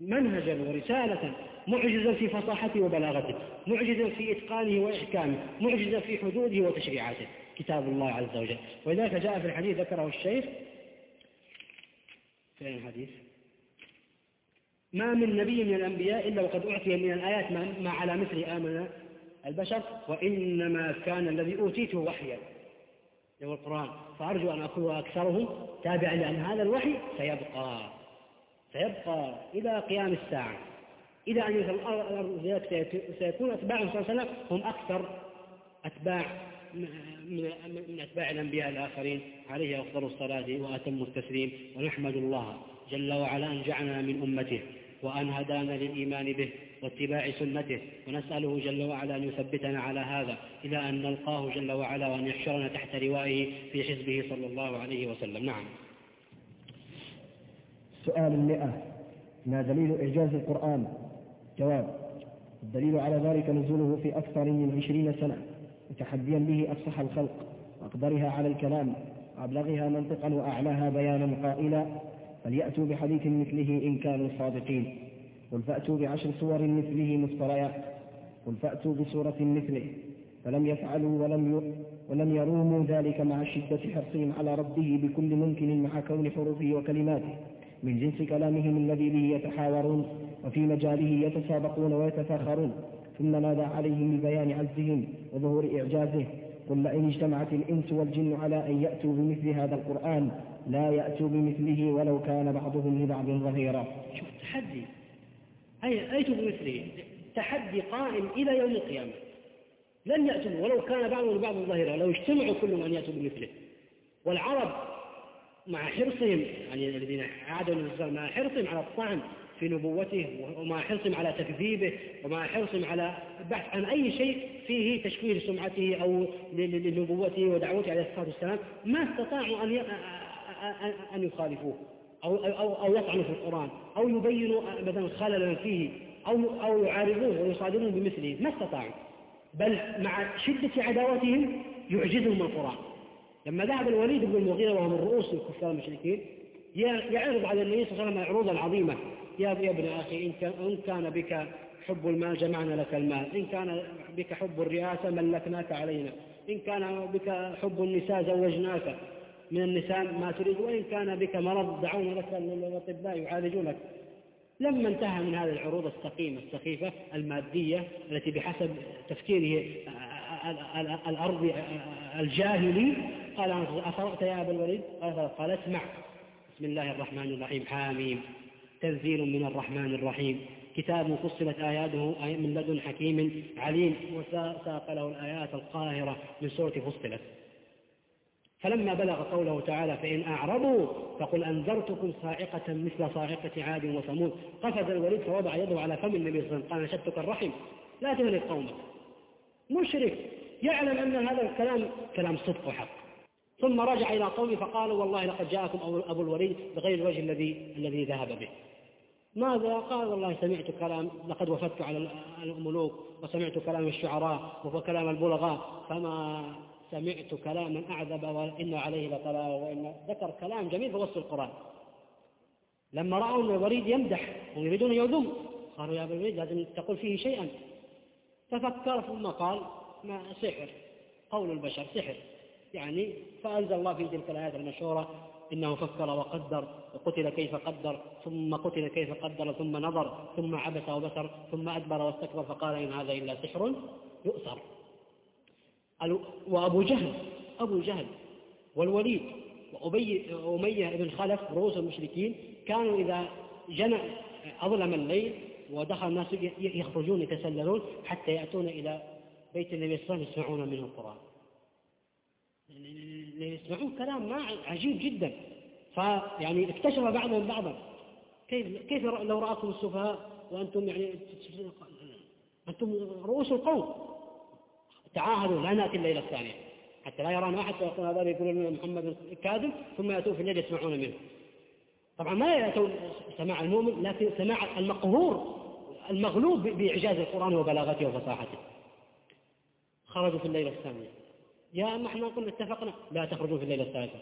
منهجا ورسالة معجزا في فصاحته وبلاغته معجزا في إتقانه وإحكامه معجزا في حدوده وتشريعاته. كتاب الله عز وجل. ولذلك جاء في الحديث ذكره الشيخ فين الحديث؟ ما من نبي من الأنبياء إلا وقد أعطي من الآيات ما على مثل آمن البشر وإنما كان الذي أوتيته وحيا. هو القرآن فأرجو أن أكون أكثرهم تابعا لأن هذا الوحي سيبقى سيبقى إلى قيام الساعة. إلى أن يوصل الأرض سيكون أتباع صلى الله عليه وسلم هم أكثر أتباع. من أتباع الأنبياء الآخرين عليه أفضل الصلاة وأتم التسليم ونحمد الله جل وعلا أن جعلنا من أمته وأن هدانا للإيمان به واتباع سنته ونسأله جل وعلا أن يثبتنا على هذا إلى أن نلقاه جل وعلا وأن يحشرنا تحت روائه في حزبه صلى الله عليه وسلم. نعم. سؤال المئة ما دليل إعجاز القرآن؟ جواب. الدليل على ذلك نزوله في أكثر من عشرين سنة. متحديا به أفصح الخلق وأقدرها على الكلام وأبلغها منطقا وأعلاها بيانا قائلا فليأتوا بحديث مثله إن كانوا صادقين. قل فأتوا بعشر صور مثله مفتريات قل فأتوا بسورة مثله. فلم يفعلوا ولم ولم يروموا ذلك مع شدة حرصهم على رده بكل ممكن مع كون حروفه وكلماته من جنس كلامهم الذي به يتحاورون وفي مجاله يتسابقون ويتفاخرون. ثم نادى عليهم ببيان عزهم وظهور إعجازه قل لئن اجتمعت الإنس والجن على أن يأتوا بمثل هذا القرآن لا يأتوا بمثله ولو كان بعضهم لبعض ظهيرا. شوف تحدي. أي أيتوا بمثله؟ تحدي قائم إلى يوم القيامة. لن يأتوا ولو كان بعضهم لبعض ظهيرا لو اجتمعوا كلهم أن يأتوا بمثله. والعرب مع حرصهم يعني الذين عادوا مع حرصهم على الطعن في نبوته ومع حرصهم على تكذيبه ومع حرصهم على البحث عن أي شيء فيه تشويه لسمعته أو لنبوته ودعوته عليه الصلاة والسلام ما استطاعوا أن أن يخالفوه أو, أو, أو يطعنوا في القرآن أو يبينوا مثلا خللا فيه أو, أو يعارضوه ويصادرون بمثله ما استطاعوا. بل مع شدة عداوتهم يعجزهم القرآن. لما ذهب الوليد بن المغيرة وهو من رؤوس الكفار المشركين يعرض على النبي صلى الله عليه وسلم العروض العظيمة يا ابن أخي إن كان بك حب المال جمعنا لك المال. إن كان بك حب الرئاسة ملكناك علينا. إن كان بك حب النساء زوجناك. من النساء ما تريد. وإن كان بك مرض دعونا لك الأطباء يعالجونك. لما انتهى من هذه العروض السقيمة السخيفة المادية التي بحسب تفكيره الأرض الجاهلي قال أفرأت يا أبا الوليد؟ قال اسمع. بسم الله الرحمن الرحيم. حاميم. تنزيل من الرحمن الرحيم. كتاب فصلت آياته من لدن حكيم عليم وساق له الآيات القاهرة من سورة فصلت. فلما بلغ قوله تعالى فإن أعرضوا فقل أنذرتكم صاعقة مثل صاعقة عاد وثمود. قفز الوليد فوضع يده على فم النبي صلى الله عليه وسلم قال الرحم. لا تهلك قومك. مشرك. يعلم أن هذا الكلام كلام صدق وحق. ثم رجع إلى قومه فقالوا والله لقد جاءكم أبو الوليد بغير الوجه الذي الذي ذهب به. ماذا قال؟ والله سمعت كلام لقد وفدت على الملوك وسمعت كلام الشعراء وكلام البلغاء فما سمعت كلاما أعذب وإن عليه لطلاوة وإن ذكر كلام جميل في وصف القرآن. لما رأوا أن الوليد يمدح ويريدون يذم قالوا يا أبا الوليد لازم تقول فيه شيئا. تفكر ثم قال ما سحر قول البشر سحر. يعني فأنزل الله في تلك الآيات المشهورة إنه فكر وقدر وقتل كيف قدر ثم قتل كيف قدر ثم نظر ثم عبس وبسر ثم أدبر واستكبر فقال إن هذا إلا سحر يؤثر. وأبو جهل أبو جهل والوليد وأبي أمية بن خلف رؤوس المشركين كانوا إذا جنى أظلم الليل ودخل الناس يخرجون يتسللون حتى يأتون إلى بيت النبي صلى الله عليه وسلم يسمعون منه القرآن. يسمعون كلام ما عجيب جدا. فيعني اكتشف بعضهم بعضا. كيف كيف لو رأكم السفهاء وأنتم يعني أنتم رؤوس القوم. تعاهدوا لا نأتي الليلة الثانية. حتى لا يرون أحد فيقول هذا يقولون محمد كاذب ثم يأتون في الليل يسمعون منه. طبعا ما يأتون سماع المؤمن لكن سماع المقهور المغلوب بإعجاز القرآن وبلاغته وفصاحته. خرجوا في الليلة الثانية. يا أما إحنا قلنا اتفقنا لا تخرجوا في الليلة الثالثة.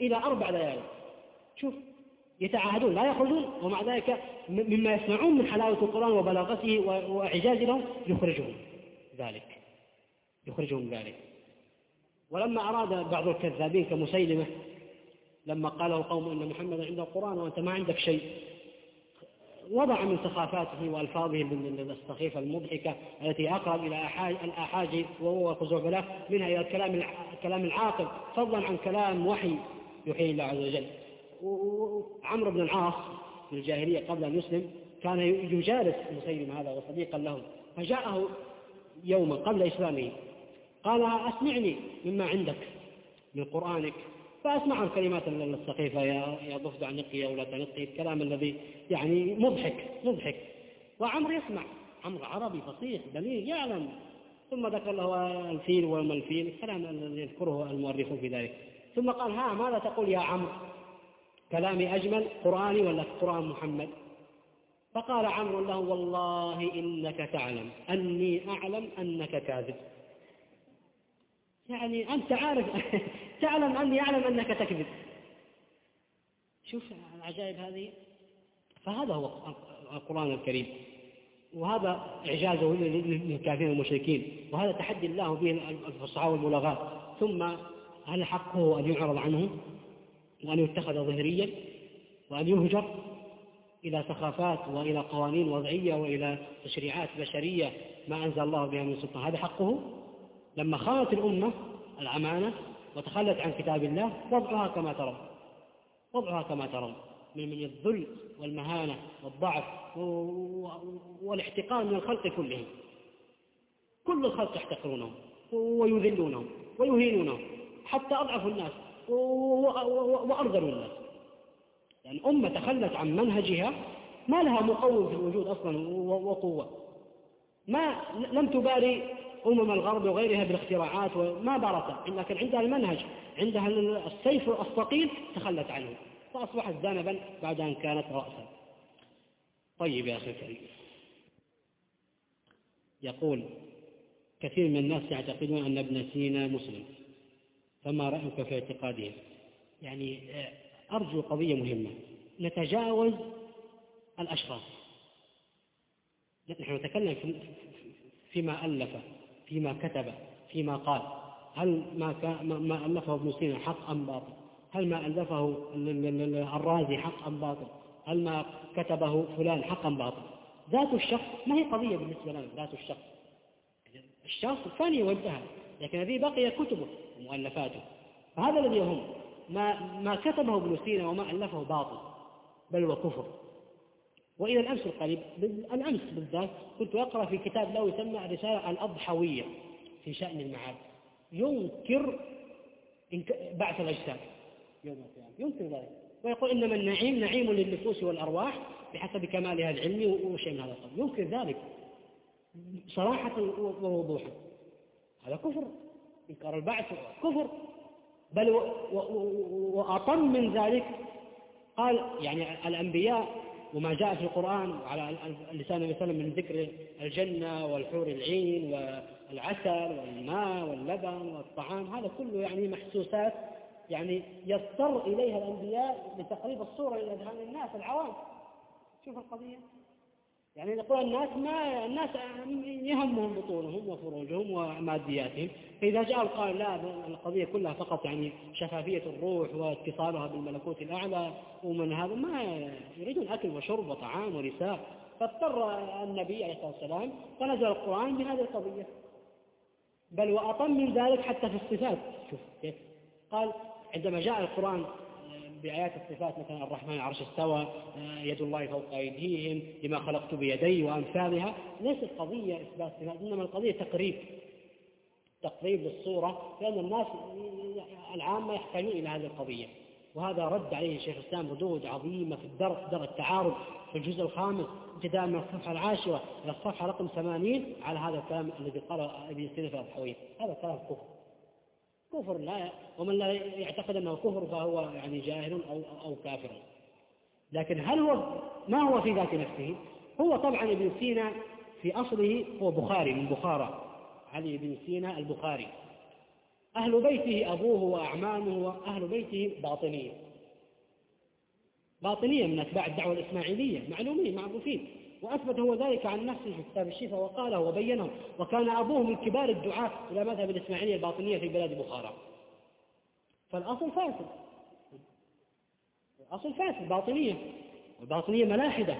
إلى أربع ليالي شوف يتعاهدون لا يخرجون ومع ذلك مما يسمعون من حلاوة القرآن وبلاغته وإعجاز لهم يخرجهم ذلك. يخرجهم ذلك. ولما أراد بعض الكذابين كمسيلمة لما قاله قوم إن محمد عنده القرآن وأنت ما عندك شيء وضع من سخافاته وألفاظه السخيفة المضحكة التي أقرب إلى الآحاج وهو خزعبلة منها إلى الكلام الكلام العاقل فضلا عن كلام وحي يحيي الله عز وجل. عمرو بن العاص في الجاهلية قبل أن يسلم كان يجالس مسيلم هذا وصديقا له فجاءه يوما قبل إسلامه قال أسمعني مما عندك من قرآنك. فأسمع الكلمات السخيفة يا يا ضفدع نقي يا ولا تنقي الكلام الذي يعني مضحك مضحك. وعمر يسمع. عمر عربي فصيح بليغ يعلم. ثم ذكر له الفيل وما الفيل الكلام الذي يذكره المؤرخون في ذلك. ثم قال ها ماذا تقول يا عمرو؟ كلامي أجمل قرآني ولا قرآن محمد؟ فقال عمرو له والله إنك تعلم أني أعلم أنك كاذب. يعني أنت عارف تعلم أني أعلم أنك تكذب. شوف العجائب هذه. فهذا هو القرآن الكريم. وهذا إعجازه للكافرين المشركين وهذا تحدي الله به الفصحى والبلغاء ثم هل حقه أن يعرض عنه وأن يتخذ ظهريا؟ وأن يهجر إلى سخافات وإلى قوانين وضعية وإلى تشريعات بشرية ما أنزل الله بها من سلطان. هذا حقه؟ لما خانت الأمة الأمانة وتخلت عن كتاب الله وضعها كما ترون. وضعها كما ترون. من من الذل والمهانة والضعف والاحتقار من الخلق كلهم. كل الخلق يحتقرونهم ويذلونهم ويهينونهم. حتى أضعف الناس وأرذل الناس. يعني أمة تخلت عن منهجها ما لها مقوم في الوجود أصلا وقوة. ما لم تباري أمم الغرب وغيرها بالاختراعات وما بارت لكن عندها المنهج عندها السيف الثقيل تخلت عنه. فأصبحت ذنبا بعد أن كانت رأسا. طيب يا أخي الكريم. يقول كثير من الناس يعتقدون أن ابن سينا مسلم. فما رأيك في اعتقادهم يعني أرجو قضية مهمة. نتجاوز الأشخاص. نحن نتكلم فيما ألف. فيما كتب فيما قال. هل ما ما ألفه ابن سينا حق أم باطل؟ هل ما ألفه الرازي حق أم باطل؟ هل ما كتبه فلان حق أم باطل؟ ذات الشخص ما هي قضية بالنسبة لنا ذات الشخص. الشخص الثاني وانتهى لكن هذه بقي كتبه ومؤلفاته. فهذا الذي يهم ما ما كتبه ابن سينا وما ألفه باطل بل وكفر وإلى الأمس القريب الأمس بالذات كنت أقرأ في كتاب له يسمى الرسالة الأضحوية في شأن المعاد. ينكر بعث الأجساد يوم القيامة. ينكر ذلك. ويقول إنما النعيم نعيم للنفوس والأرواح بحسب كمالها العلمي وشيء من هذا القبيل ينكر ذلك صراحة ووضوحا. هذا كفر. إنكار البعث كفر. بل وأطم من ذلك قال يعني الأنبياء وما جاء في القرآن على لسان النبي صلى الله عليه وسلم من ذكر الجنة والحور العين والعسل والماء واللبن والطعام هذا كله يعني محسوسات يعني يضطر إليها الأنبياء لتقريب الصورة إلى أذهان الناس العوام. شوف القضية. يعني نقول الناس ما الناس يهمهم بطونهم وفروجهم ومادياتهم. فإذا جاء قال لا القضية كلها فقط يعني شفافية الروح واتصالها بالملكوت الأعلى ومن هذا ما يريدون أكل وشرب وطعام ونساء فاضطر النبي عليه الصلاة والسلام فنزل القرآن بهذه القضية. بل وأطم من ذلك حتى في الصفات. شوف كيف. قال عندما جاء القرآن بآيات الصفات مثلا الرحمن عرش استوى آه، يد الله فوق أيديهم لما خلقت بيدي وأمثالها. ليست قضية إثبات صفات إنما القضية تقريب تقريب للصورة لأن الناس العامة يحتاجون إلى هذه القضية. وهذا رد عليه الشيخ الإسلام ردود عظيمة في الدرس درس التعارض في الجزء الخامس ابتداء من الصفحة العاشرة إلى الصفحة رقم 80 على هذا الكلام الذي قاله ابن سينا في هذا كلام كفر. كفر لا ومن لا يعتقد أنه كفر فهو يعني جاهل أو, أو كافر. لكن هل هو ما هو في ذات نفسه؟ هو طبعا ابن سينا في أصله هو بخاري من بخارى علي بن سينا البخاري. أهل بيته أبوه وأعمامه وأهل بيته باطنية باطنية من أتباع الدعوة الإسماعيلية معلومين معروفين. وأثبت هو ذلك عن نفسه في كتاب الشفاء وقاله وبينه. وكان أبوه من كبار الدعاة إلى مذهب الإسماعيلية الباطنية في بلاد بخارى. فالأصل فاسد. الأصل فاسد باطنية. الباطنية ملاحدة.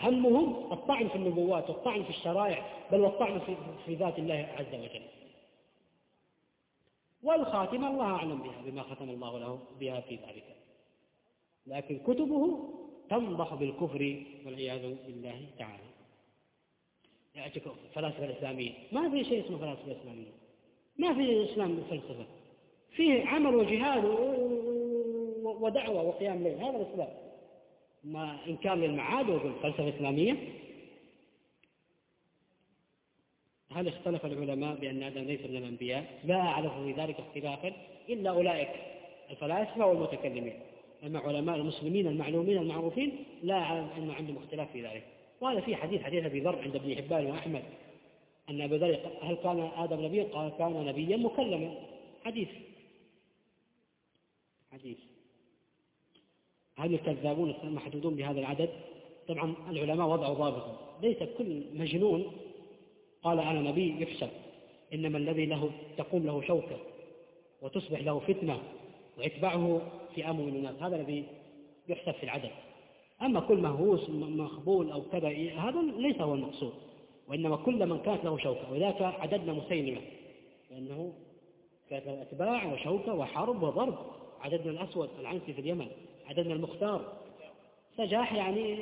همهم الطعن في النبوات والطعن في الشرائع بل والطعن في, في ذات الله عز وجل. والخاتمة الله أعلم بها بما ختم الله له بها في ذلك. لكن كتبه تنضح بالكفر والعياذ بالله تعالى. يأتيك الفلاسفة الإسلامية ما في شيء اسمه فلاسفة إسلامية ما في الإسلام فلسفة. فيه عمل وجهاد ودعوة وقيام ليل. هذا الإسلام. ما إنكار للمعاد ويقول فلسفة إسلامية هل اختلف العلماء بأن آدم ليس من الأنبياء؟ لا أعرف في ذلك اختلافا. إلا أولئك الفلاسفة والمتكلمين. أما علماء المسلمين المعلومين المعروفين لا أن عندهم اختلاف في ذلك. وهذا في حديث حديث أبي ذر عند ابن حبان وأحمد. أن أبي ذر هل كان آدم نبيا قال كان نبيا مكلما. حديث. حديث. هل الكذابون محدودون بهذا العدد؟ طبعا العلماء وضعوا ضابطا. ليس كل مجنون قال أنا نبي يحسب. إنما الذي له تقوم له شوكة وتصبح له فتنة ويتبعه فئام من الناس. هذا الذي يحسب في العدد. أما كل مهووس مخبول أو كذا هذا ليس هو المقصود. وإنما كل من كانت له شوكة. وذاك عددنا مسيلمة. لأنه كانت له أتباع وشوكة وحرب وضرب. عددنا الأسود العنسي في اليمن. عددنا المختار. سجاح يعني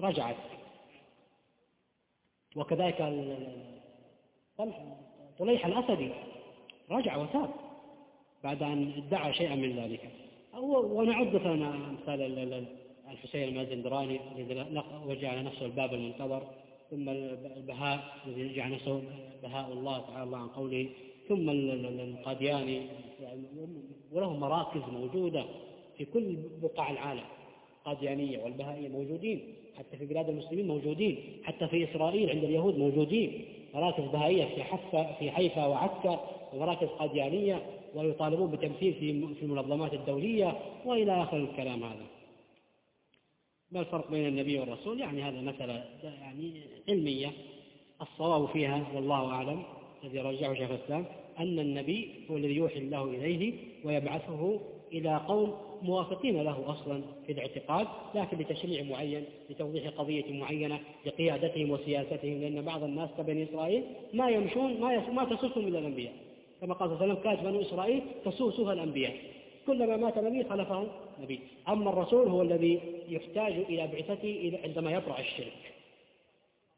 رجعت. وكذلك طليح الأسدي. رجع وتاب بعد أن ادعى شيئا من ذلك. ونعد مثلا مثال الحسين المازندراني الذي وجعل نفسه الباب المنتظر ثم البهاء الذي جعل نفسه بهاء الله تعالى الله عن قوله ثم القادياني وله مراكز موجودة في كل بقاع العالم قاديانية والبهائية موجودين حتى في بلاد المسلمين موجودين حتى في إسرائيل عند اليهود موجودين مراكز بهائية في حفا في حيفا وعكا ومراكز قاديانية ويطالبون بتمثيل في المنظمات الدولية وإلى آخر الكلام هذا. ما الفرق بين النبي والرسول يعني هذا مسألة يعني علمية. الصواب فيها والله أعلم الذي رجعه شيخ الإسلام أن النبي هو الذي يوحي الله إليه ويبعثه إلى قوم موافقين له أصلا في الاعتقاد لكن لتشريع معين لتوضيح قضية معينة لقيادتهم وسياستهم لأن بعض الناس كبني إسرائيل ما يمشون ما ما تسوسهم إلا الأنبياء. كما قال صلى الله عليه وسلم كانت بنو إسرائيل تسوسها الأنبياء. كلما مات نبي خلفه نبي. أما الرسول هو الذي يحتاج إلى بعثته عندما يطرع الشرك.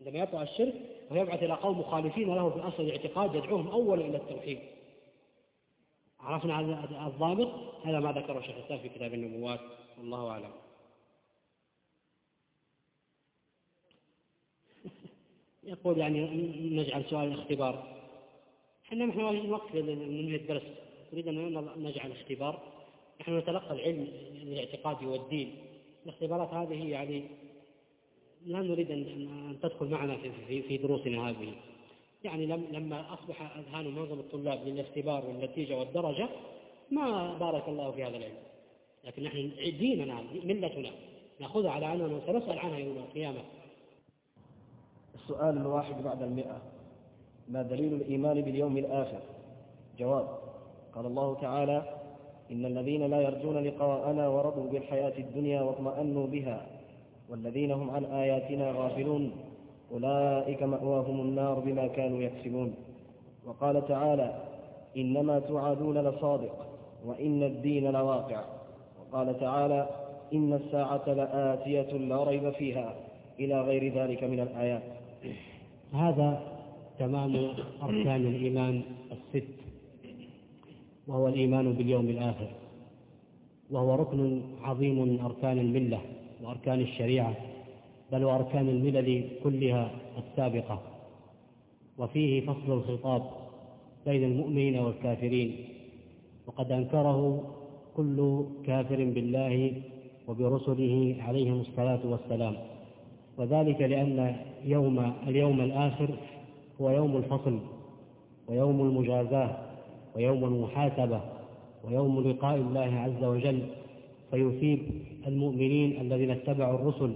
عندما يطرع الشرك ويبعث إلى قوم مخالفين له في أصل الاعتقاد يدعوهم أولا إلى التوحيد. عرفنا هذا الضابط؟ هذا ما ذكره شيخ الإسلام في كتاب النبوات. والله أعلم. يقول يعني نجعل سؤال الاختبار. إحنا نحن وقت من الدرس. نريد أن نجعل اختبار نحن نتلقى العلم الاعتقادي والدين. الاختبارات هذه يعني لا نريد أن تدخل معنا في, في دروسنا هذه. يعني لما أصبح أذهان معظم الطلاب للاختبار والنتيجة والدرجة ما بارك الله في هذا العلم. لكن نحن ديننا ملتنا نأخذها على أننا سنسأل عنها يوم القيامة. السؤال الواحد بعد المئة. ما دليل الإيمان باليوم الآخر. جواب. قال الله تعالى إن الذين لا يرجون لقاءنا ورضوا بالحياة الدنيا واطمأنوا بها والذين هم عن آياتنا غافلون أولئك مأواهم النار بما كانوا يكسبون. وقال تعالى إنما توعدون لصادق وإن الدين لواقع. وقال تعالى إن الساعة لآتية لا ريب فيها إلى غير ذلك من الآيات. هذا تمام أركان الإيمان الست وهو الإيمان باليوم الآخر وهو ركن عظيم من أركان الملة وأركان الشريعة بل وأركان الملل كلها السابقة وفيه فصل الخطاب بين المؤمنين والكافرين وقد أنكره كل كافر بالله وبرسله عليهم الصلاة والسلام وذلك لأن يوم اليوم الآخر هو يوم الفصل ويوم المجازاة ويوم المحاسبة ويوم لقاء الله عز وجل فيثيب المؤمنين الذين اتبعوا الرسل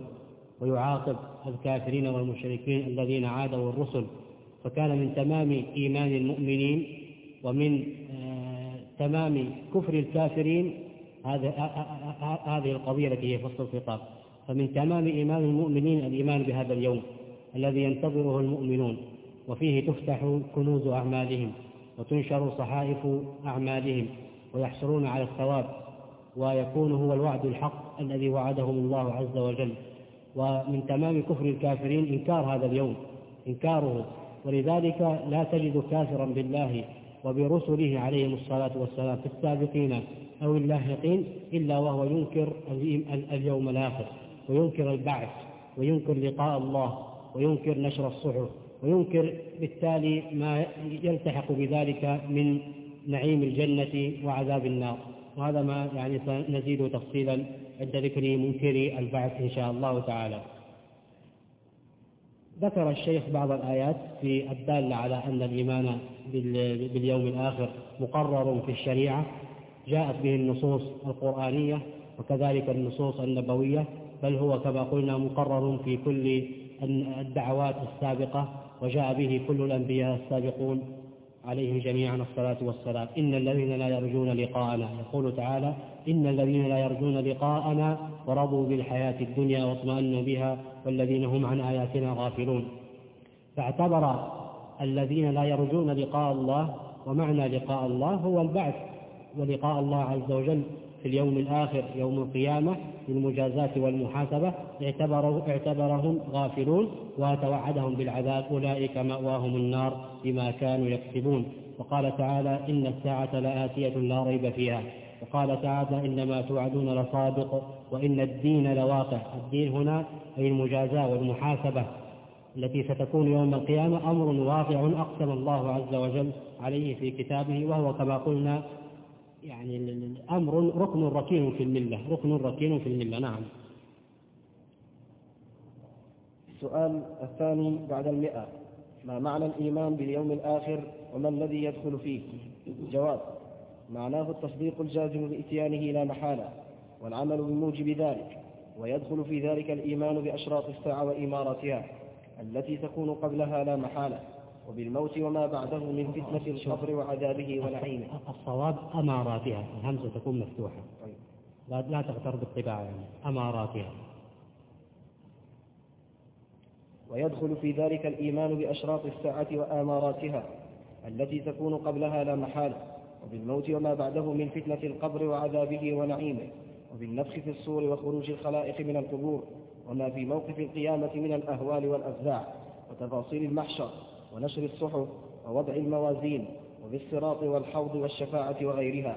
ويعاقب الكافرين والمشركين الذين عادوا الرسل. فكان من تمام إيمان المؤمنين ومن آه، تمام كفر الكافرين هذه القضية التي هي فصل الخطاب. فمن تمام إيمان المؤمنين الإيمان بهذا اليوم الذي ينتظره المؤمنون. وفيه تفتح كنوز أعمالهم وتنشر صحائف أعمالهم ويحصلون على الثواب ويكون هو الوعد الحق الذي وعدهم الله عز وجل. ومن تمام كفر الكافرين إنكار هذا اليوم إنكاره. ولذلك لا تجد كافرا بالله وبرسله عليهم الصلاة والسلام في السابقين أو اللاحقين إلا وهو ينكر اليوم الآخر وينكر البعث وينكر لقاء الله وينكر نشر الصحف. وينكر بالتالي ما يلتحق بذلك من نعيم الجنة وعذاب النار. وهذا ما يعني سنزيد تفصيلا عند ذكر منكري البعث إن شاء الله تعالى. ذكر الشيخ بعض الآيات في الدالة على أن الإيمان باليوم الآخر مقرر في الشريعة. جاءت به النصوص القرآنية وكذلك النصوص النبوية بل هو كما قلنا مقرر في كل الدعوات السابقة وجاء به كل الأنبياء السابقون عليهم جميعا الصلاة والسلام. إن الذين لا يرجون لقاءنا يقول تعالى إن الذين لا يرجون لقاءنا ورضوا بالحياة الدنيا واطمأنوا بها والذين هم عن آياتنا غافلون. فاعتبر الذين لا يرجون لقاء الله ومعنى لقاء الله هو البعث ولقاء الله عز وجل. في اليوم الآخر يوم القيامة للمجازاة والمحاسبة اعتبره اعتبرهم غافلون وتوعدهم بالعذاب أولئك مأواهم النار بما كانوا يكسبون. وقال تعالى إن الساعة لآتية لا ريب فيها. وقال تعالى إنما توعدون لصادق وإن الدين لواقع. الدين هنا أي المجازاة والمحاسبة التي ستكون يوم القيامة أمر واقع أقسم الله عز وجل عليه في كتابه وهو كما قلنا يعني الأمر ركن ركين في الملة ركن ركين في الملة نعم. السؤال الثاني بعد المئة. ما معنى الإيمان باليوم الآخر وما الذي يدخل فيه؟ جواب معناه التصديق الجازم بإتيانه لا محالة والعمل بموجب ذلك ويدخل في ذلك الإيمان بأشراط الساعة وإماراتها التي تكون قبلها لا محالة. وبالموت وما بعده من فتنة القبر وعذابه ونعيمه. الصواب أماراتها. الهمزة تكون مفتوحة. طيب. لا لا تغتر بالطباعة يعني. أماراتها. ويدخل في ذلك الإيمان بأشراط الساعة وآماراتها التي تكون قبلها لا محالة وبالموت وما بعده من فتنة القبر وعذابه ونعيمه. وبالنفخ في الصور وخروج الخلائق من القبور. وما في موقف القيامة من الأهوال والأفزاع. وتفاصيل المحشر. ونشر الصحف ووضع الموازين وبالصراط والحوض والشفاعة وغيرها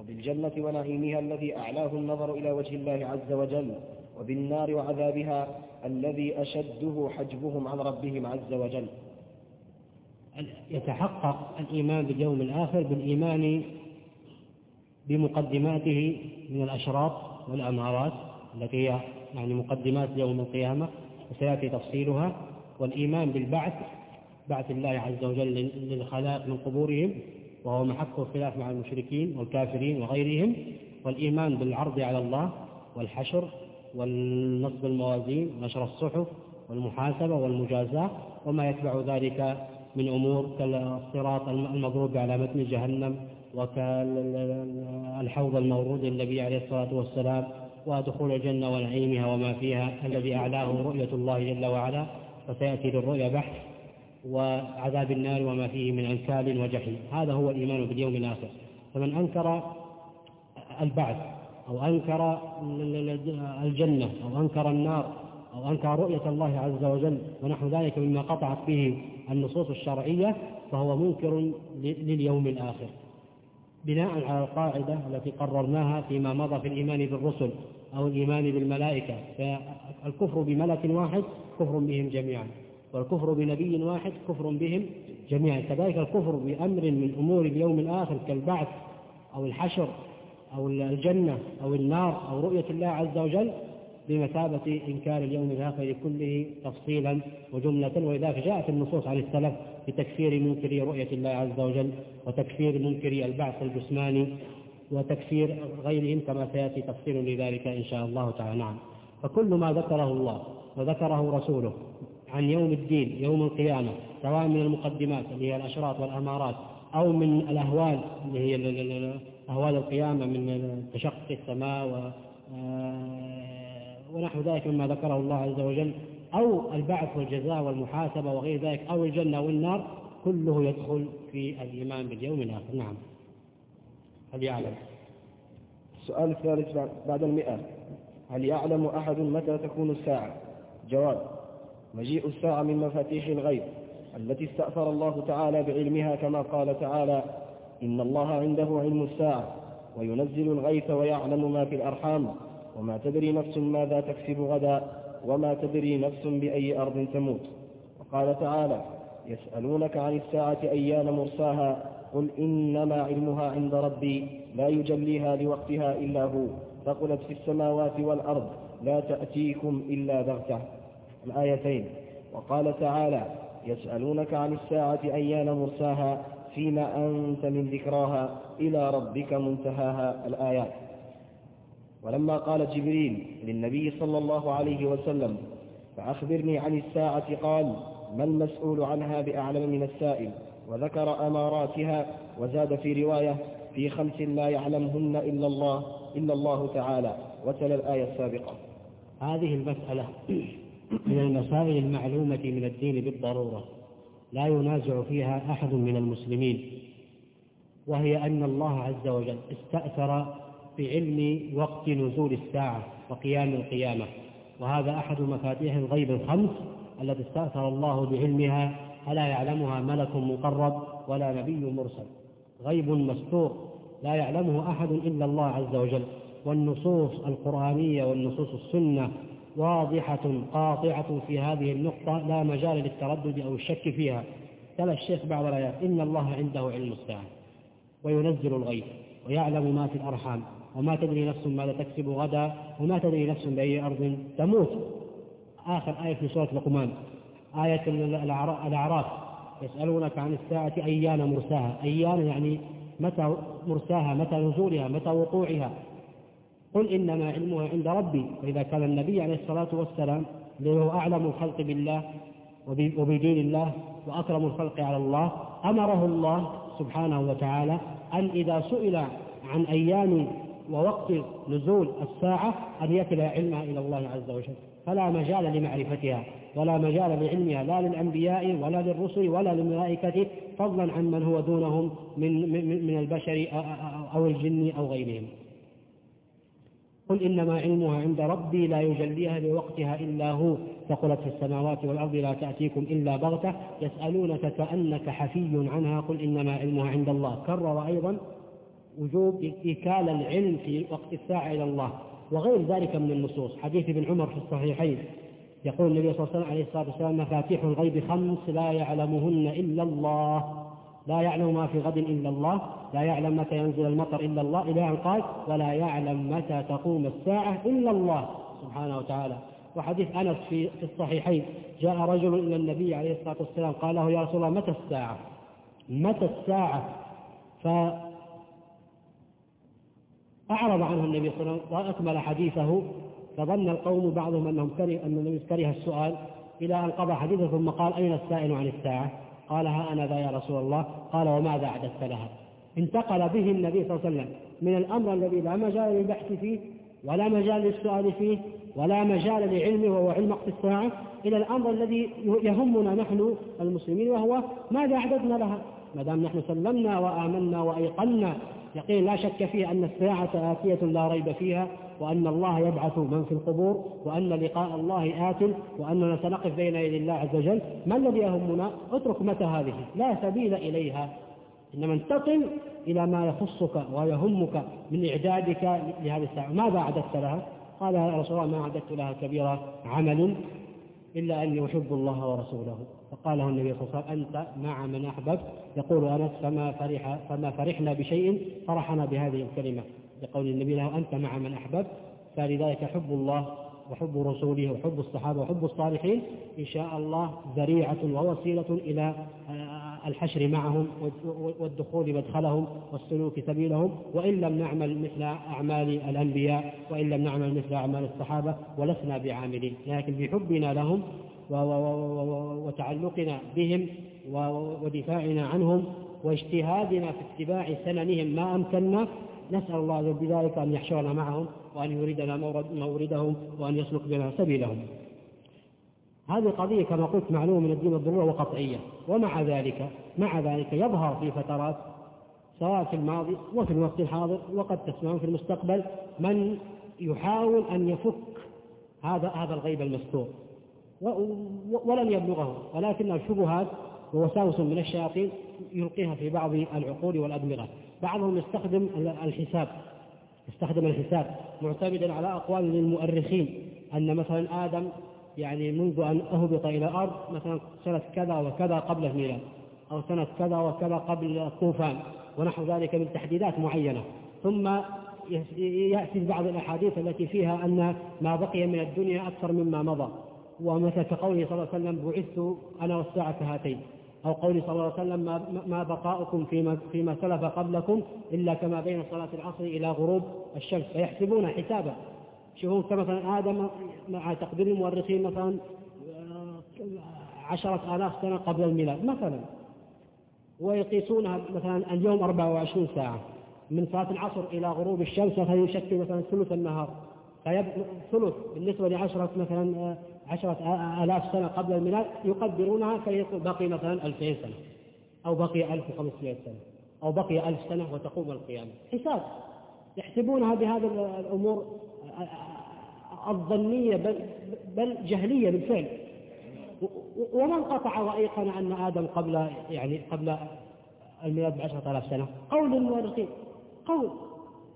وبالجنة ونعيمها الذي أعلاه النظر إلى وجه الله عز وجل وبالنار وعذابها الذي أشده حجبهم عن ربهم عز وجل. يتحقق الإيمان باليوم الآخر بالإيمان بمقدماته من الأشراط والأمارات التي هي يعني مقدمات يوم القيامة وسيأتي تفصيلها والإيمان بالبعث بعث الله عز وجل للخلائق من قبورهم وهو محك الخلاف مع المشركين والكافرين وغيرهم والإيمان بالعرض على الله والحشر والنصب الموازين ونشر الصحف والمحاسبة والمجازاة وما يتبع ذلك من أمور كالصراط المضروب على متن جهنم وكالحوض المورود للنبي عليه الصلاة والسلام ودخول الجنة ونعيمها وما فيها الذي أعلاه رؤية الله جل وعلا وسيأتي للرؤيا بحث وعذاب النار وما فيه من أنكال وجحيم. هذا هو الإيمان باليوم الآخر. فمن أنكر البعث أو أنكر الجنة أو أنكر النار أو أنكر رؤية الله عز وجل ونحو ذلك مما قطعت به النصوص الشرعية فهو منكر لليوم الآخر. بناء على القاعدة التي قررناها فيما مضى في الإيمان بالرسل أو الإيمان بالملائكة فالكفر بملك واحد كفر بهم جميعا. والكفر بنبي واحد كفر بهم جميعا. كذلك الكفر بأمر من أمور اليوم الآخر كالبعث أو الحشر أو الجنة أو النار أو رؤية الله عز وجل بمثابة إنكار اليوم الآخر كله تفصيلا وجملة. ولذلك جاءت النصوص عن السلف بتكفير منكري رؤية الله عز وجل وتكفير منكري البعث الجسماني وتكفير غيرهم كما سيأتي تفصيل لذلك إن شاء الله تعالى. نعم. فكل ما ذكره الله وذكره رسوله عن يوم الدين يوم القيامة سواء من المقدمات اللي هي الأشراط والأمارات أو من الأهوال اللي هي أهوال القيامة من تشقق السماء و آه، ونحو ذلك مما ذكره الله عز وجل أو البعث والجزاء والمحاسبة وغير ذلك أو الجنة والنار كله يدخل في الإيمان باليوم الآخر. نعم. هل يعلم؟ السؤال الثالث بعد المئة. هل يعلم أحد متى تكون الساعة؟ جواب. مجيء الساعة من مفاتيح الغيب التي استأثر الله تعالى بعلمها كما قال تعالى إن الله عنده علم الساعة وينزل الغيث ويعلم ما في الأرحام وما تدري نفس ماذا تكسب غدا وما تدري نفس بأي أرض تموت وقال تعالى يسألونك عن الساعة أيان مرساها قل إنما علمها عند ربي لا يجليها لوقتها إلا هو ثقلت في السماوات والأرض لا تأتيكم إلا بغتة الآيتين. وقال تعالى يسألونك عن الساعة أيان مرساها فيما أنت من ذكراها إلى ربك منتهاها الآيات. ولما قال جبريل للنبي صلى الله عليه وسلم فأخبرني عن الساعة قال ما المسؤول عنها بأعلم من السائل؟ وذكر أماراتها وزاد في رواية في خمس لا يعلمهن إلا الله إلا الله تعالى. وتلا الآية السابقة. هذه المسألة من المسائل المعلومة من الدين بالضرورة لا ينازع فيها أحد من المسلمين وهي أن الله عز وجل استأثر بعلم وقت نزول الساعة وقيام القيامة وهذا أحد مفاتيح الغيب الخمس التي استأثر الله بعلمها فلا يعلمها ملك مقرب ولا نبي مرسل غيب مستور لا يعلمه أحد إلا الله عز وجل والنصوص القرآنية والنصوص السنة واضحة قاطعة في هذه النقطة لا مجال للتردد أو الشك فيها. تلا الشيخ بعض الآيات إن الله عنده علم الساعة وينزل الغيث ويعلم ما في الأرحام وما تدري نفس ماذا تكسب غدا وما تدري نفس بأي أرض تموت. آخر آية في سورة لقمان. آية الأعراف. يسألونك عن الساعة أيان مرساها. أيان يعني متى مرساها متى نزولها متى وقوعها. قل إنما علمها عند ربي. وإذا كان النبي عليه الصلاة والسلام هو أعلم الخلق بالله وبدين الله وأكرم الخلق على الله أمره الله سبحانه وتعالى أن إذا سئل عن أيام ووقت نزول الساعة أن يكل علمها إلى الله عز وجل. فلا مجال لمعرفتها ولا مجال لعلمها لا للأنبياء ولا للرسل ولا للملائكة فضلا عن من هو دونهم من, من, من البشر أو الجن أو غيرهم. قل إنما علمها عند ربي لا يجليها لوقتها إلا هو. ثقلت في السماوات والأرض لا تأتيكم إلا بغتة. يسألونك كأنك حفي عنها. قل إنما علمها عند الله. كرر أيضا وجوب إيكال العلم في وقت الساعة إلى الله وغير ذلك من النصوص. حديث ابن عمر في الصحيحين. يقول النبي صلى الله عليه وسلم عليه الصلاة والسلام مفاتيح الغيب خمس لا يعلمهن إلا الله. لا يعلم ما في غد إلا الله لا يعلم متى ينزل المطر إلا الله إلى أن قال ولا يعلم متى تقوم الساعة إلا الله. سبحانه وتعالى. وحديث أنس في الصحيحين جاء رجل إلى النبي عليه الصلاة والسلام قال له يا رسول الله متى الساعة؟ متى الساعة؟ فأعرض عنه النبي صلى الله عليه وسلم وأكمل حديثه فظن القوم بعضهم أنهم كره أن النبي كره السؤال إلى أن قضى حديثه ثم قال أين السائل عن الساعة؟ قال ها أنا ذا يا رسول الله. قال وماذا أعددت لها. انتقل به النبي صلى الله عليه وسلم. من الأمر الذي لا مجال للبحث فيه ولا مجال للسؤال فيه ولا مجال لعلمه وهو علم وقت الساعة. إلى الأمر الذي يهمنا نحن المسلمين وهو ماذا أعددنا لها؟ ما دام نحن سلمنا وآمنا وأيقنا يقين لا شك فيه أن الساعة آتية لا ريب فيها وأن الله يبعث من في القبور وأن لقاء الله آت وأننا سنقف بين يدي الله عز وجل. ما الذي يهمنا؟ اترك متى هذه. لا سبيل إليها. إنما انتقل إلى ما يخصك ويهمك من إعدادك لهذه الساعة. ماذا أعددت لها؟ قال يا رسول الله ما أعددت لها كبير عمل. إلا أني أحب الله ورسوله. فقال له النبي صلى الله عليه وسلم أنت مع من أحببت؟ يقول أنس فما فرح فما فرحنا بشيء فرحنا بهذه الكلمة. لقول النبي له أنت مع من أحببت؟ فلذلك حب الله وحب رسوله وحب الصحابة وحب الصالحين إن شاء الله ذريعة ووسيلة إلى الحشر معهم والدخول مدخلهم والسلوك سبيلهم وإن لم نعمل مثل أعمال الأنبياء وإن لم نعمل مثل أعمال الصحابة ولسنا بعاملين. لكن بحبنا لهم وتعلقنا بهم ودفاعنا عنهم واجتهادنا في اتباع سننهم ما أمكننا نسأل الله بذلك أن يحشرنا معهم وأن يريدنا موردهم وأن يسلك بنا سبيلهم. هذه القضية كما قلت معلومة من الدين بالضرورة وقطعية. ومع ذلك مع ذلك يظهر في فترات سواء في الماضي وفي الوقت الحاضر وقد تسمعون في المستقبل من يحاول أن يفك هذا هذا الغيب المستور ولن يبلغه. ولكن الشبهات ووساوس من الشياطين يلقيها في بعض العقول والأدمغة. بعضهم يستخدم الحساب. يستخدم الحساب معتمدا على أقوال للمؤرخين. أن مثلا آدم يعني منذ أن أهبط إلى الأرض مثلا سنة كذا وكذا قبل الميلاد أو سنة كذا وكذا قبل الطوفان ونحو ذلك من تحديدات معينة. ثم يأتي بعض الأحاديث التي فيها أن ما بقي من الدنيا أكثر مما مضى. ومثل كقوله صلى الله عليه وسلم بعثت أنا والساعة كهاتين أو قوله صلى الله عليه وسلم ما, ما بقاؤكم فيما, فيما سلف قبلكم إلا كما بين صلاة العصر إلى غروب الشمس. فيحسبون حسابا. شوفون كمثلا آدم مع تقدير المؤرخين مثلا عشرة آلاف سنة قبل الميلاد مثلا. ويقيسونها مثلا اليوم 24 ساعة. من صلاة العصر إلى غروب الشمس مثلا يشكل مثلا ثلث النهار. ثلث بالنسبة لعشرة مثلا عشرة آلاف سنة قبل الميلاد يقدرونها فيقول بقي مثلا ألفين سنة أو بقي ألف وخمسمائة سنة أو بقي ألف سنة وتقوم القيامة. حساب. يحسبونها بهذه الأمور الظنية بل, بل جهلية بالفعل. ومن قطع وأيقن أن آدم قبل يعني قبل الميلاد بعشرة آلاف سنة؟ قول المؤرخين قول.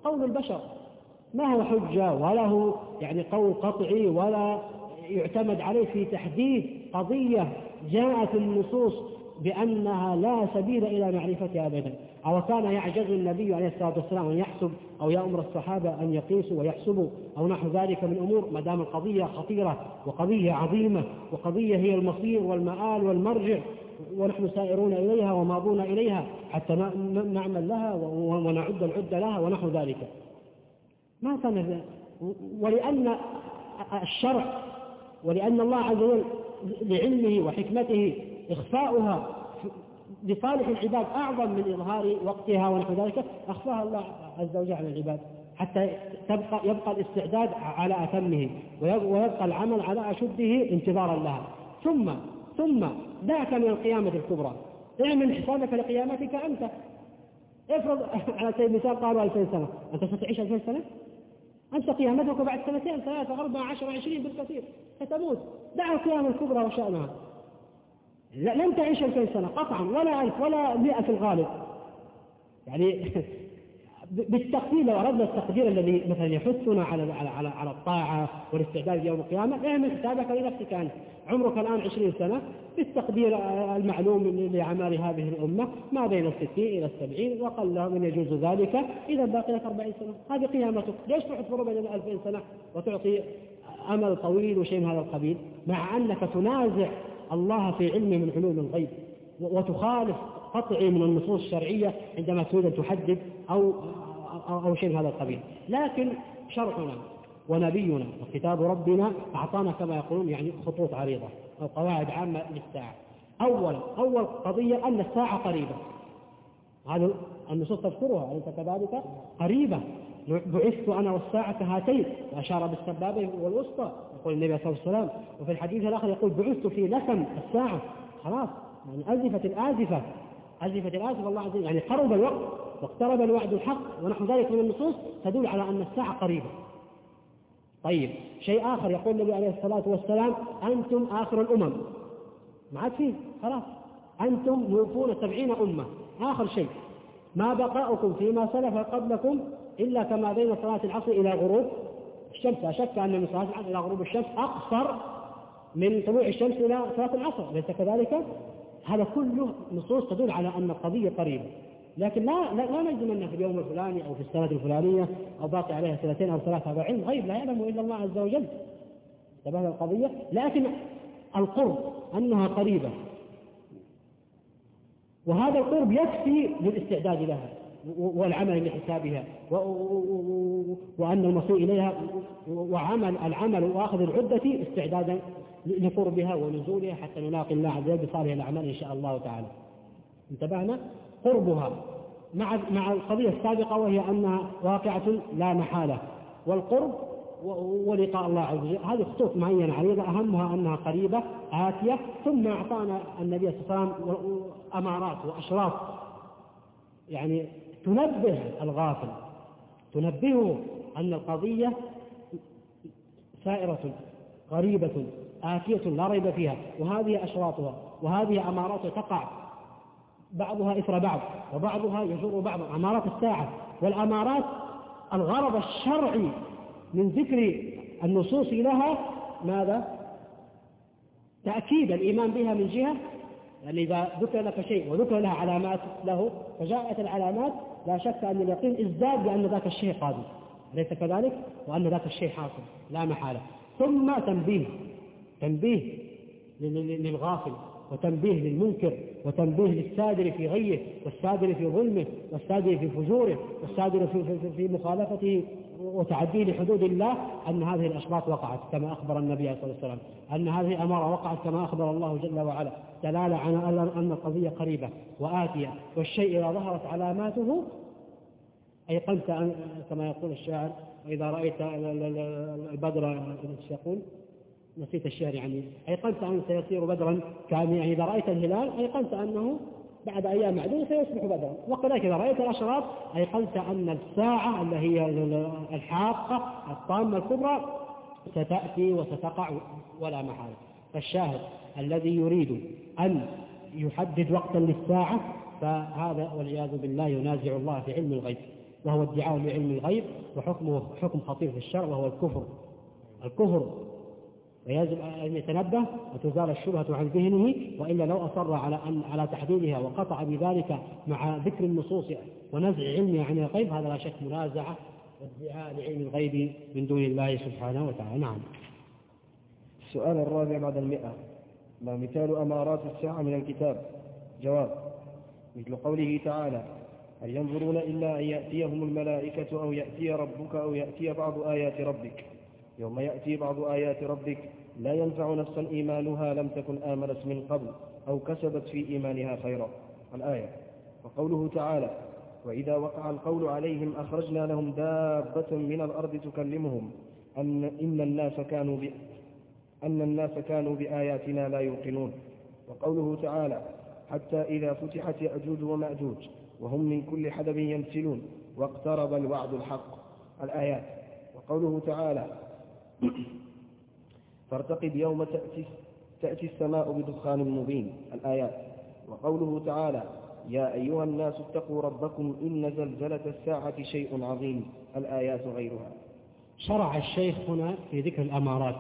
قول البشر. ما هو حجة ولا هو يعني قول قطعي ولا يعتمد عليه في تحديد قضية جاءت النصوص بأنها لا سبيل إلى معرفتها أبدا. أو كان يعجز النبي عليه الصلاة والسلام أن يحسب أو يأمر الصحابة أن يقيسوا ويحسبوا أو نحو ذلك من أمور ما دام القضية خطيرة وقضية عظيمة وقضية هي المصير والمآل والمرجع ونحن سائرون إليها وماضون إليها حتى نعمل لها ونعد العد لها ونحو ذلك. ما كان ولأن الشرع ولأن الله عز وجل لعلمه وحكمته إخفاؤها لصالح العباد أعظم من إظهار وقتها ونحو ذلك أخفاها الله عز وجل على العباد حتى تبقى يبقى الاستعداد على أتمه ويبقى العمل على أشده انتظارا لها. ثم ثم دعك من القيامة الكبرى. اعمل حسابك لقيامتك أنت. افرض على سبيل المثال قالوا 2000 سنة. أنت ستعيش 2000 سنة؟ أنت قيامتك بعد سنتين ثلاثة أربعة عشر عشرين بالكثير ستموت. دع القيامة الكبرى وشأنها. لن تعيش 2000 سنة قطعا ولا ألف ولا مئة في الغالب. يعني بالتقدير لو أردنا التقدير الذي مثلا يحثنا على على على, الطاعة والاستعداد ليوم القيامة اعمل حسابك لنفسك أنت. عمرك الآن 20 سنة بالتقدير المعلوم لأعمال هذه الأمة ما بين الستين إلى السبعين وقل من يجوز ذلك. إذا باقي لك 40 سنة هذه قيامتك. ليش تحفر بين 2000 سنة؟ وتعطي أمل طويل وشيء من هذا القبيل؟ مع أنك تنازع الله في علمه من علوم الغيب وتخالف قطعي من النصوص الشرعية عندما تريد أن تحدد أو, أو, شيء من هذا القبيل. لكن شرعنا ونبينا وكتاب ربنا أعطانا كما يقولون يعني خطوط عريضة أو قواعد عامة للساعة. أولا أول قضية أن الساعة قريبة. هذا النصوص تذكرها أليس كذلك؟ قريبة. بعثت أنا والساعة كهاتين وأشار بالسبابة والوسطى يقول النبي صلى الله عليه وسلم وفي الحديث الآخر يقول بعثت في لسم الساعة. خلاص يعني أزفت الآزفة. أزفت الآزفة الله عز وجل يعني قرب الوقت واقترب الوعد الحق ونحو ذلك من النصوص تدل على أن الساعة قريبة. طيب شيء آخر يقول النبي عليه الصلاة والسلام أنتم آخر الأمم. ما عاد فيه خلاص. أنتم يوفون سبعين أمة. آخر شيء ما بقاؤكم فيما سلف قبلكم إلا كما بين صلاة العصر إلى غروب الشمس. لا شك أن من صلاة العصر إلى غروب الشمس أقصر من طلوع الشمس إلى صلاة العصر. أليس كذلك؟ هذا كله نصوص تدل على أن القضية قريبة. لكن لا لا, نجزم انه في اليوم الفلاني أو في السنة الفلانية أو باقي عليها سنتين أو ثلاث هذا علم غيب لا يعلمه إلا الله عز وجل. انتبهنا القضية لكن القرب أنها قريبة. وهذا القرب يكفي للاستعداد لها. والعمل لحسابها. وأن المصير إليها. وعمل العمل وأخذ العدة استعدادا لقربها ونزولها حتى نلاقي الله عز وجل بصالح الأعمال إن شاء الله تعالى. انتبهنا؟ قربها. مع مع القضية السابقة وهي أنها واقعة لا محالة. والقرب ولقاء الله عز وجل. هذه خطوط معينة عريضة أهمها أنها قريبة آتية. ثم أعطانا النبي صلى الله عليه وسلم أمارات وأشراط. يعني تنبه الغافل. تنبهه أن القضية سائرة قريبة آتية لا ريب فيها وهذه أشراطها وهذه أمارات تقع. بعضها إثر بعض وبعضها يجر بعضا أمارات الساعة والأمارات الغرض الشرعي من ذكر النصوص لها ماذا؟ تأكيد الإيمان بها من جهة يعني إذا ذكر لك شيء وذكر لها علامات له فجاءت العلامات لا شك أن اليقين ازداد بأن ذاك الشيء قادم. أليس كذلك؟ وأن ذاك الشيء حاصل. لا محالة. ثم تنبيه. تنبيه للغافل وتنبيه للمنكر وتنبيه للسادر في غيه والسادر في ظلمه والسادر في فجوره والسادر في, مخالفته وتعديه لحدود الله أن هذه الأشراط وقعت كما أخبر النبي صلى الله عليه وسلم أن هذه الأمارة وقعت كما أخبر الله جل وعلا. دلالة على أن القضية قريبة وآتية والشيء إذا ظهرت علاماته أيقنت أن كما يقول الشاعر وإذا رأيت البدر يقول نسيت الشعر يعني. أيقنت أن سيصير بدرا كان يعني إذا رأيت الهلال أيقنت أنه بعد أيام معدودة سيصبح بدرا. وكذلك إذا رأيت الأشراط أيقنت أن الساعة اللي هي الحاقة الطامة الكبرى ستأتي وستقع ولا محالة. فالشاهد الذي يريد أن يحدد وقتا للساعة فهذا والعياذ بالله ينازع الله في علم الغيب وهو ادعاء لعلم الغيب وحكمه حكم خطير في الشرع وهو الكفر. الكفر ويجب أن يتنبه وتزال الشبهة عن ذهنه وإلا لو أصر على أن على تحديدها وقطع بذلك مع ذكر النصوص ونزع علمه عن الغيب هذا لا شك منازعة وادعاء لعلم الغيب من دون الله سبحانه وتعالى. نعم. السؤال الرابع بعد المئة. ما مثال أمارات الساعة من الكتاب؟ جواب مثل قوله تعالى هل ينظرون إلا أن يأتيهم الملائكة أو يأتي ربك أو يأتي بعض آيات ربك؟ يوم يأتي بعض آيات ربك لا ينفع نفسا إيمانها لم تكن آمنت من قبل أو كسبت في إيمانها خيرا. الآية. وقوله تعالى وإذا وقع القول عليهم أخرجنا لهم دابة من الأرض تكلمهم. أن إن الناس كانوا ب... أن الناس كانوا بآياتنا لا يوقنون. وقوله تعالى حتى إذا فتحت يأجوج ومأجوج وهم من كل حدب ينسلون واقترب الوعد الحق. الآيات. وقوله تعالى فارتقب يوم تأتي, تأتي السماء بدخان مبين الآيات. وقوله تعالى يا أيها الناس اتقوا ربكم إن زلزلة الساعة شيء عظيم. الآيات غيرها. شرع الشيخ هنا في ذكر الأمارات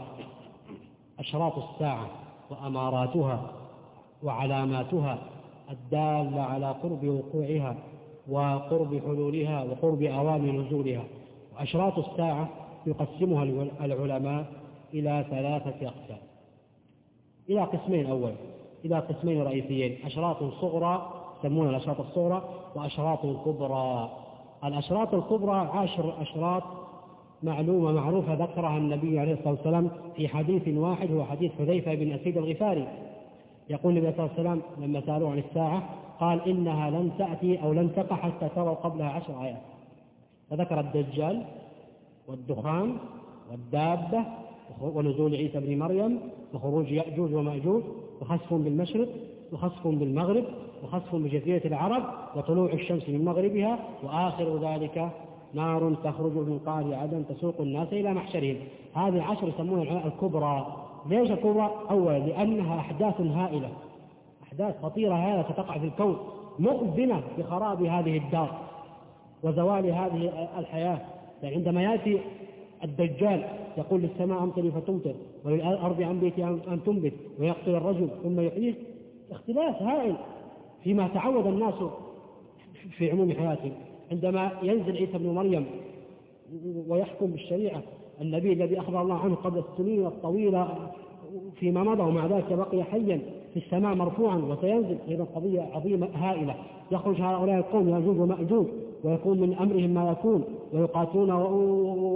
أشراط الساعة وأماراتها وعلاماتها الدالة على قرب وقوعها وقرب حلولها وقرب أوان نزولها. وأشراط الساعة يقسمها العلماء إلى ثلاثة أقسام. إلى قسمين أول. إلى قسمين رئيسيين. أشراط صغرى يسمونها الأشراط الصغرى وأشراط كبرى الأشراط الكبرى عشر أشراط معلومة معروفة ذكرها النبي عليه الصلاة والسلام في حديث واحد هو حديث حذيفة بن أسيد الغفاري. يقول النبي صلى الله عليه وسلم لما سألوه عن الساعة قال إنها لن تأتي أو لن تقع حتى تروا قبلها عشر آيات. فذكر الدجال والدخان والدابة ونزول عيسى بن مريم وخروج يأجوج ومأجوج وخسف بالمشرق وخسف بالمغرب وخسف بجزيرة العرب وطلوع الشمس من مغربها وآخر ذلك نار تخرج من قعر عدن تسوق الناس إلى محشرهم. هذه العشر يسمونها الكبرى. ليش الكبرى؟ أولا لأنها أحداث هائلة. أحداث خطيرة هائلة ستقع في الكون مؤذنة بخراب هذه الدار وزوال هذه الحياة. يعني عندما يأتي الدجال يقول للسماء أمطري فتمطر وللأرض أنبتي أن تنبت ويقتل الرجل ثم يحييه اختلاف هائل فيما تعود الناس في عموم حياتهم. عندما ينزل عيسى بن مريم ويحكم بالشريعة النبي الذي أخبر الله عنه قبل السنين الطويلة فيما مضى ومع ذلك بقي حيا في السماء مرفوعا وسينزل أيضا قضية عظيمة هائلة. يخرج هؤلاء القوم يأجوج ومأجوج. ويكون من أمرهم ما يكون ويقاتلون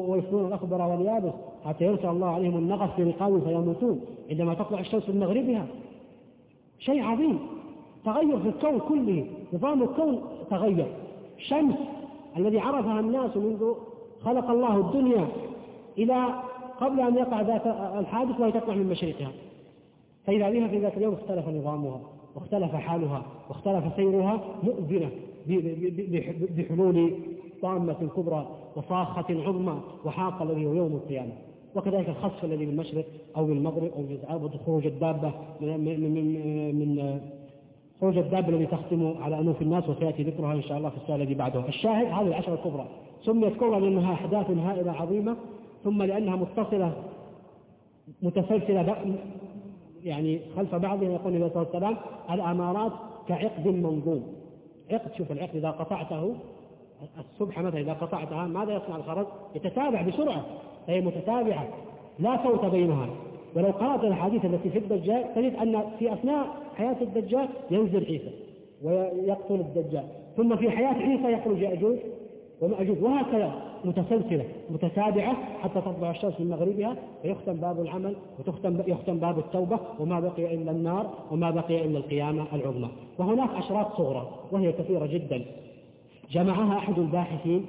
ويفنون الأخبر واليابس حتى يرسل الله عليهم النغص في رقاب فيموتون. عندما تطلع الشمس من مغربها. شيء عظيم. تغير في الكون كله. نظام الكون تغير. شمس الذي عرفها الناس منذ خلق الله الدنيا إلى قبل أن يقع ذات الحادث وهي تطلع من مشرقها. فإذا بها في ذات اليوم اختلف نظامها واختلف حالها واختلف سيرها مؤذنة. بحلول طامة كبرى وصاخة عظمى وحاق الذي هو يوم القيامة. وكذلك الخسف الذي بالمشرق أو بالمغرب أو خروج الدابة من, من, من, من خروج الدابة الذي تختم على أنوف الناس وسيأتي ذكرها إن شاء الله في الذي بعده. الشاهد هذه العشرة الكبرى. سميت كبرى لأنها أحداث هائلة عظيمة ثم لأنها متصلة متسلسلة يعني خلف بعضها يقول النبي صلى الله عليه وسلم الأمارات كعقد منظوم. عقد شوف العقد إذا قطعته السبحة مثلا إذا قطعتها ماذا يصنع الخرز؟ يتتابع بسرعة فهي متتابعة لا فوت بينها. ولو قرأت الأحاديث التي في الدجال تجد أن في أثناء حياة الدجال ينزل عيسى ويقتل الدجال. ثم في حياة عيسى يخرج يأجوج ومأجوج وهكذا. متسلسلة متتابعة حتى تطلع الشمس من مغربها فيختم باب العمل وتختم يختم باب التوبة وما بقي إلا النار وما بقي إلا القيامة العظمى. وهناك أشراط صغرى وهي كثيرة جدا. جمعها أحد الباحثين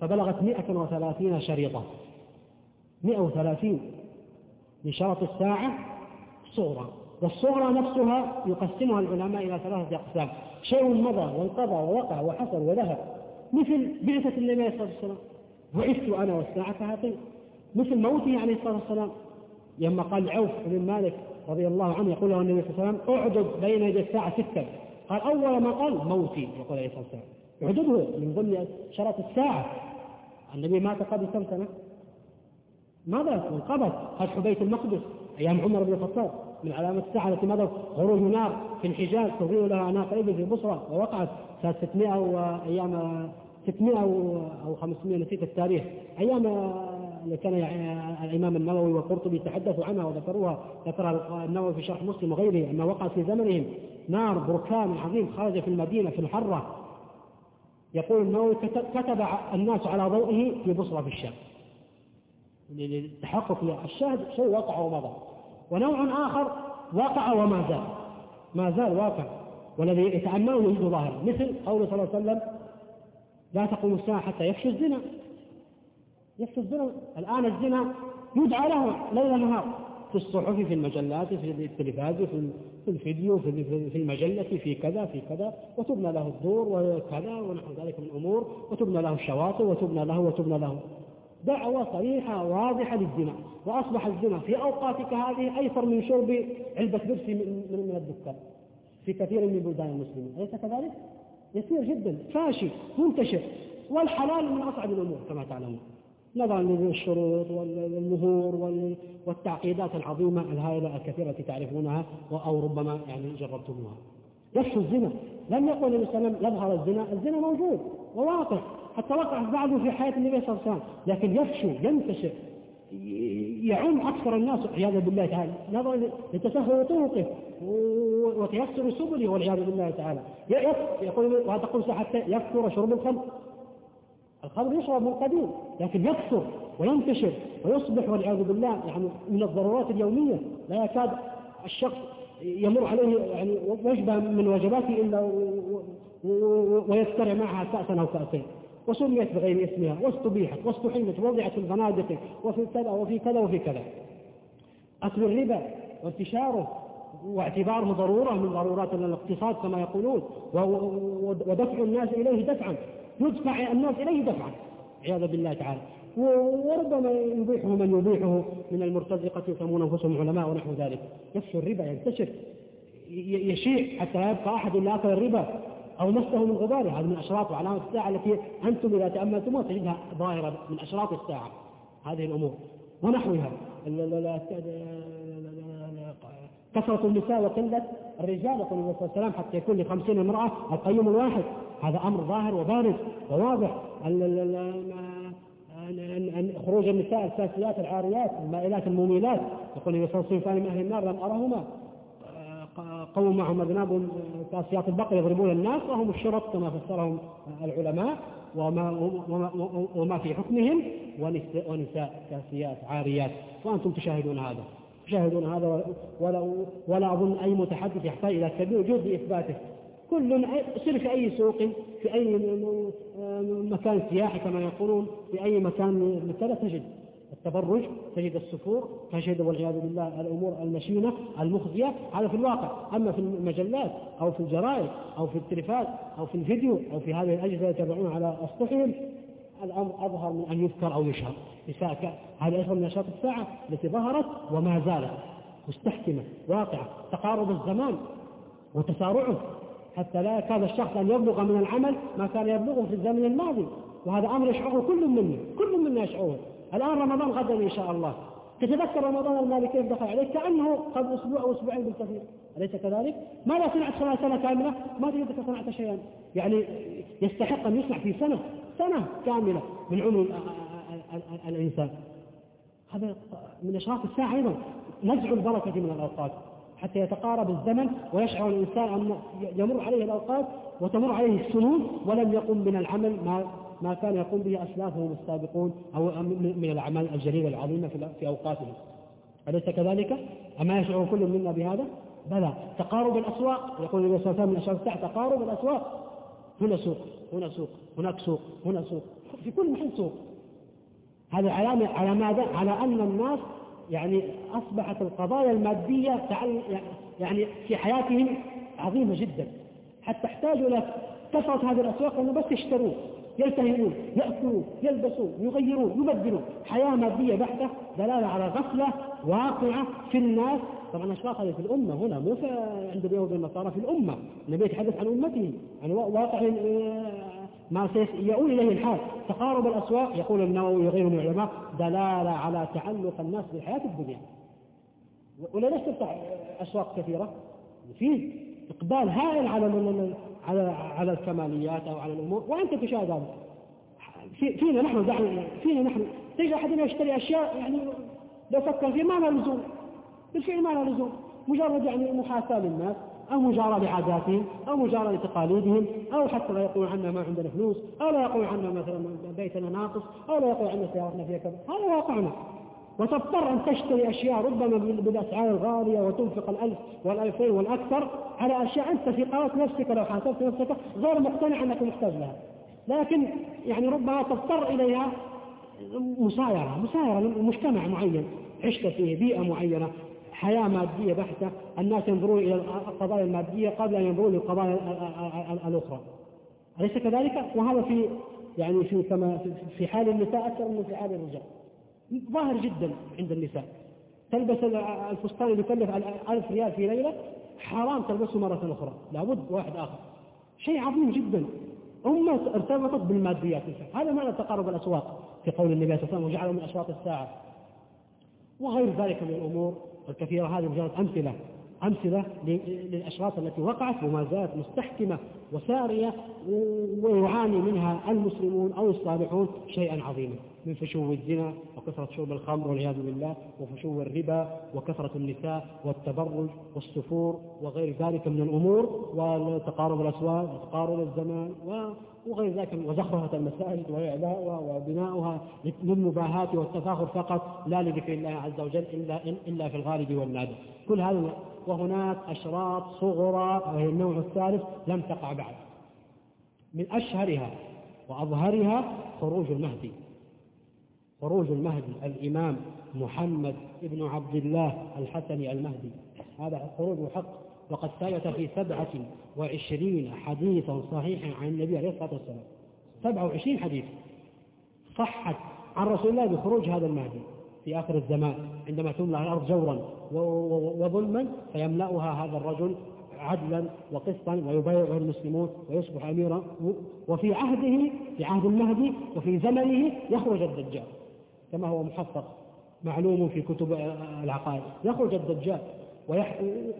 فبلغت 130 شريطة. 130 لشرط الساعة صغرى. والصغرى نفسها يقسمها العلماء إلى ثلاثة أقسام. شيء مضى وانقضى ووقع وحصل وذهب. مثل بعثة النبي عليه الصلاة والسلام بعثت أنا والساعة كهاتين مثل موته عليه الصلاة والسلام. لما قال عوف بن مالك رضي الله عنه يقول له النبي صلى الله عليه وسلم اعدد بين يدي الساعة ستا قال أول ما قال موتي يقول عليه الصلاة والسلام. اعدده من ضمن شرط الساعة. النبي مات قبل كم سنة؟ ماذا؟ انقبض فتح بيت المقدس أيام عمر بن الخطاب. من علامة الساعة التي مضت خروج نار في الحجاز تضيء لها أناق إبل في البصرة ووقعت سنة 600 وأيام 600 أو 500 نسيت التاريخ. أيام اللي كان الإمام النووي والقرطبي تحدثوا عنها وذكروها ذكرها النووي في شرح مسلم وغيره أنها وقعت في زمنهم. نار بركان عظيم خرج في المدينة في الحرة. يقول النووي كتب الناس على ضوئه في بصرة في الشام. للتحقق الشاهد شيء وقع ومضى ونوع آخر وقع وما زال. ما زال واقع. والذي يتأمله يجد ظاهرا مثل قوله صلى الله عليه وسلم لا تقوم الساعة حتى يفشو الزنا. يفشو الزنا. الآن الزنا يدعى له ليل نهار. في الصحف في المجلات في التلفاز في الفيديو في المجلة في كذا في كذا. وتبنى له الدور وكذا ونحو ذلك من الأمور. وتبنى له الشواطئ وتبنى له وتبنى له. دعوة صريحة واضحة للزنا. وأصبح الزنا في أوقاتك هذه أيسر من شرب علبة بيبسي من, من الدكان. في كثير من بلدان المسلمين. أليس كذلك؟ يسير جدا فاشي منتشر والحلال من أصعب الأمور كما تعلمون. نظرا للشروط والمهور والتعقيدات العظيمة الهائلة الكثيرة التي تعرفونها أو ربما يعني جربتموها. يفشو الزنا لم يقل النبي صلى الله عليه وسلم يظهر الزنا الزنا موجود وواقع حتى وقع بعده في حياة النبي صلى الله عليه وسلم لكن يفشو ينتشر. يعم أكثر الناس عياذا بالله تعالى. نظرا لتسهل طرقه وتيسر سبله والعياذ بالله تعالى. يقول وتقول حتى يكثر شرب الخمر. الخمر يشرب من قديم لكن يكثر وينتشر ويصبح والعياذ بالله يعني من الضرورات اليومية. لا يكاد الشخص يمر عليه يعني وجبة من وجباته إلا ويسترع معها كأسا أو كأسين وسميت بغير اسمها واستبيحت واستحلت ووضعت في الفنادق وفي كذا وفي كذا وفي كذا. أكل الربا وانتشاره واعتباره ضرورة من ضرورات الاقتصاد كما يقولون ودفع الناس إليه دفعا يدفع الناس إليه دفعا عياذا بالله تعالى. وربما يبيحه من يبيحه من المرتزقة يسمون أنفسهم علماء ونحو ذلك. يفشو الربا ينتشر يشيع حتى لا يبقى أحد إلا أكل الربا. أو مسه من غباره هذه من أشراط وعلامات الساعة التي أنتم إذا تأملتموها تجدها ظاهرة من أشراط الساعة هذه الأمور ونحوها كثرة النساء وقلة الرجال يقول النبي صلى الله عليه حتى يكون لخمسين امرأة القيم الواحد هذا أمر ظاهر وبارز وواضح خروج النساء الكاسيات العاريات المائلات المميلات يقول النبي صلى الله عليه وسلم من أهل النار لم أرهما قوم معهم أذناب كاسيات البقر يضربون الناس وهم الشرط كما فسرهم العلماء وما, وما, وما في حكمهم ونساء كاسيات عاريات. وأنتم تشاهدون هذا. تشاهدون هذا ولا, ولا أظن أي متحدث يحتاج إلى كبير وجود لإثباته. كل سر في أي سوق في أي مكان سياحي كما يقولون في أي مكان مثلا تجد. التبرج تجد السفور تجد والعياذ بالله الأمور المشينة المخزية هذا في الواقع. أما في المجلات أو في الجرائد أو في التلفاز أو في الفيديو أو في هذه الأجهزة يتابعون على أسطحهم الأمر أظهر من أن يذكر أو يشهر. هذه أشهر من أشراط الساعة التي ظهرت وما زالت مستحكمة واقعة. تقارب الزمان وتسارعه حتى لا يكاد الشخص أن يبلغ من العمل ما كان يبلغه في الزمن الماضي. وهذا أمر يشعره كل منا كل منا يشعره. الآن رمضان غدا إن شاء الله. تتذكر رمضان الماضي كيف دخل عليك كأنه قبل أسبوع أو أسبوعين بالكثير. أليس كذلك؟ ماذا صنعت خلال سنة كاملة؟ ما تجدك صنعت شيئا. يعني يستحق أن يصنع في سنة سنة كاملة من عمر الإنسان. هذا من إشراف الساعة أيضا. نزع البركة من الأوقات. حتى يتقارب الزمن ويشعر الإنسان أن يمر عليه الأوقات وتمر عليه السنون ولم يقم من العمل ما ما كان يقوم به أسلافهم السابقون أو من الأعمال الجليلة العظيمة في أوقاتهم. أليس كذلك؟ أما يشعر كل منا بهذا؟ بلى. تقارب الأسواق. يقول النبي صلى الله عليه وسلم تقارب الأسواق. هنا سوق هنا سوق هناك سوق هنا سوق. في كل محل سوق. هذا علامة على ماذا؟ على أن الناس يعني أصبحت القضايا المادية يعني في حياتهم عظيمة جدا. حتى احتاجوا إلى كثرة هذه الأسواق أنه بس يشتروا يلتهمون يأكلون يلبسون يغيرون يبدلون. حياة مادية بحتة دلالة على غفلة واقعة في الناس. طبعا أشخاص هذه في الأمة هنا مو عند اليهود والنصارى في الأمة. النبي يتحدث عن أمته عن واقع آه، ما يؤول إليه الحال. تقارب الأسواق يقول النووي وغيره من العلماء دلالة على تعلق الناس بالحياة الدنيا. ولا ليش تفتح أسواق كثيرة؟ فيه إقبال هائل على على على الكماليات أو على الأمور وأنت تشاهد هذا. فينا نحن دعنا فينا نحن. تجد أحدنا يشتري أشياء يعني لو فكر فيه ما لها لزوم. بالفعل ما لها لزوم. مجرد يعني محاساة للناس أو مجارة لعاداتهم أو مجارة لتقاليدهم أو حتى لا يقول عنا ما عندنا فلوس أو لا يقول عنا مثلا بيتنا ناقص أو لا يقول عنا سيارتنا فيها كذا. هذا واقعنا. وتضطر أن تشتري أشياء ربما بالأسعار الغالية وتنفق الألف والألفين والأكثر على أشياء أنت في قرارة نفسك لو حاسبت نفسك غير مقتنع أنك محتاج لها. لكن يعني ربما تضطر إليها مسايرة مسايرة لمجتمع معين عشت فيه بيئة معينة حياة مادية بحتة الناس ينظرون إلى القضايا المادية قبل أن ينظرون للقضايا الأخرى. أليس كذلك؟ وهذا في يعني في كما في حال النساء أكثر من في حال الرجال. ظاهر جدا عند النساء. تلبس الفستان اللي يكلف ألف ريال في ليلة حرام تلبسه مرة أخرى. لابد واحد آخر. شيء عظيم جدا. أمة ارتبطت بالماديات. هذا معنى تقارب الأسواق في قول النبي صلى الله عليه وسلم وجعله من أشواط الساعة. وغير ذلك من الأمور الكثيرة هذه مجرد أمثلة. أمثلة للأشراط التي وقعت وما زالت مستحكمة وسارية ويعاني منها المسلمون أو الصالحون شيئا عظيما. من فشو الزنا وكثرة شرب الخمر والعياذ بالله وفشو الربا وكثرة النساء والتبرج والسفور وغير ذلك من الأمور وتقارب الأسواق وتقارب الزمان وغير ذلك وزخرفة المساجد وإعلاؤها وبناؤها للمباهاة والتفاخر فقط لا لذكر الله عز وجل إلا, إلا في الغالب والنادر. كل هذا وهناك أشراط صغرى وهي النوع الثالث لم تقع بعد. من أشهرها وأظهرها خروج المهدي. خروج المهدي الإمام محمد بن عبد الله الحسني المهدي. هذا خروج حق. وقد ثبت في سبعة وعشرين حديثا صحيحا عن النبي عليه الصلاة والسلام. سبعة وعشرين حديث. صحت عن رسول الله بخروج هذا المهدي في آخر الزمان عندما تملأ الأرض جورا وظلما فيملأها هذا الرجل عدلا وقسطا ويبايعه المسلمون ويصبح أميرا. وفي عهده في عهد المهدي وفي زمنه يخرج الدجال. كما هو محقق معلوم في كتب العقائد. يخرج الدجال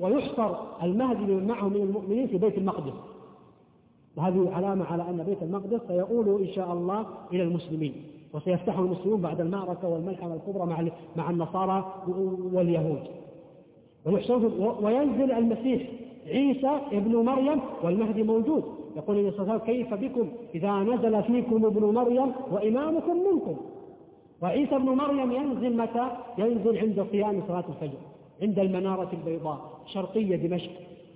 ويحصر المهدي بمن معه من المؤمنين في بيت المقدس. وهذه علامة على أن بيت المقدس سيؤول إن شاء الله إلى المسلمين وسيفتحه المسلمون بعد المعركة والملحمة الكبرى مع مع النصارى واليهود. وينزل المسيح عيسى ابن مريم والمهدي موجود. يقول النبي صلى الله عليه وسلم كيف بكم إذا نزل فيكم ابن مريم وإمامكم منكم؟ وعيسى ابن مريم ينزل متى؟ ينزل عند قيام صلاة الفجر عند المنارة البيضاء شرقية دمشق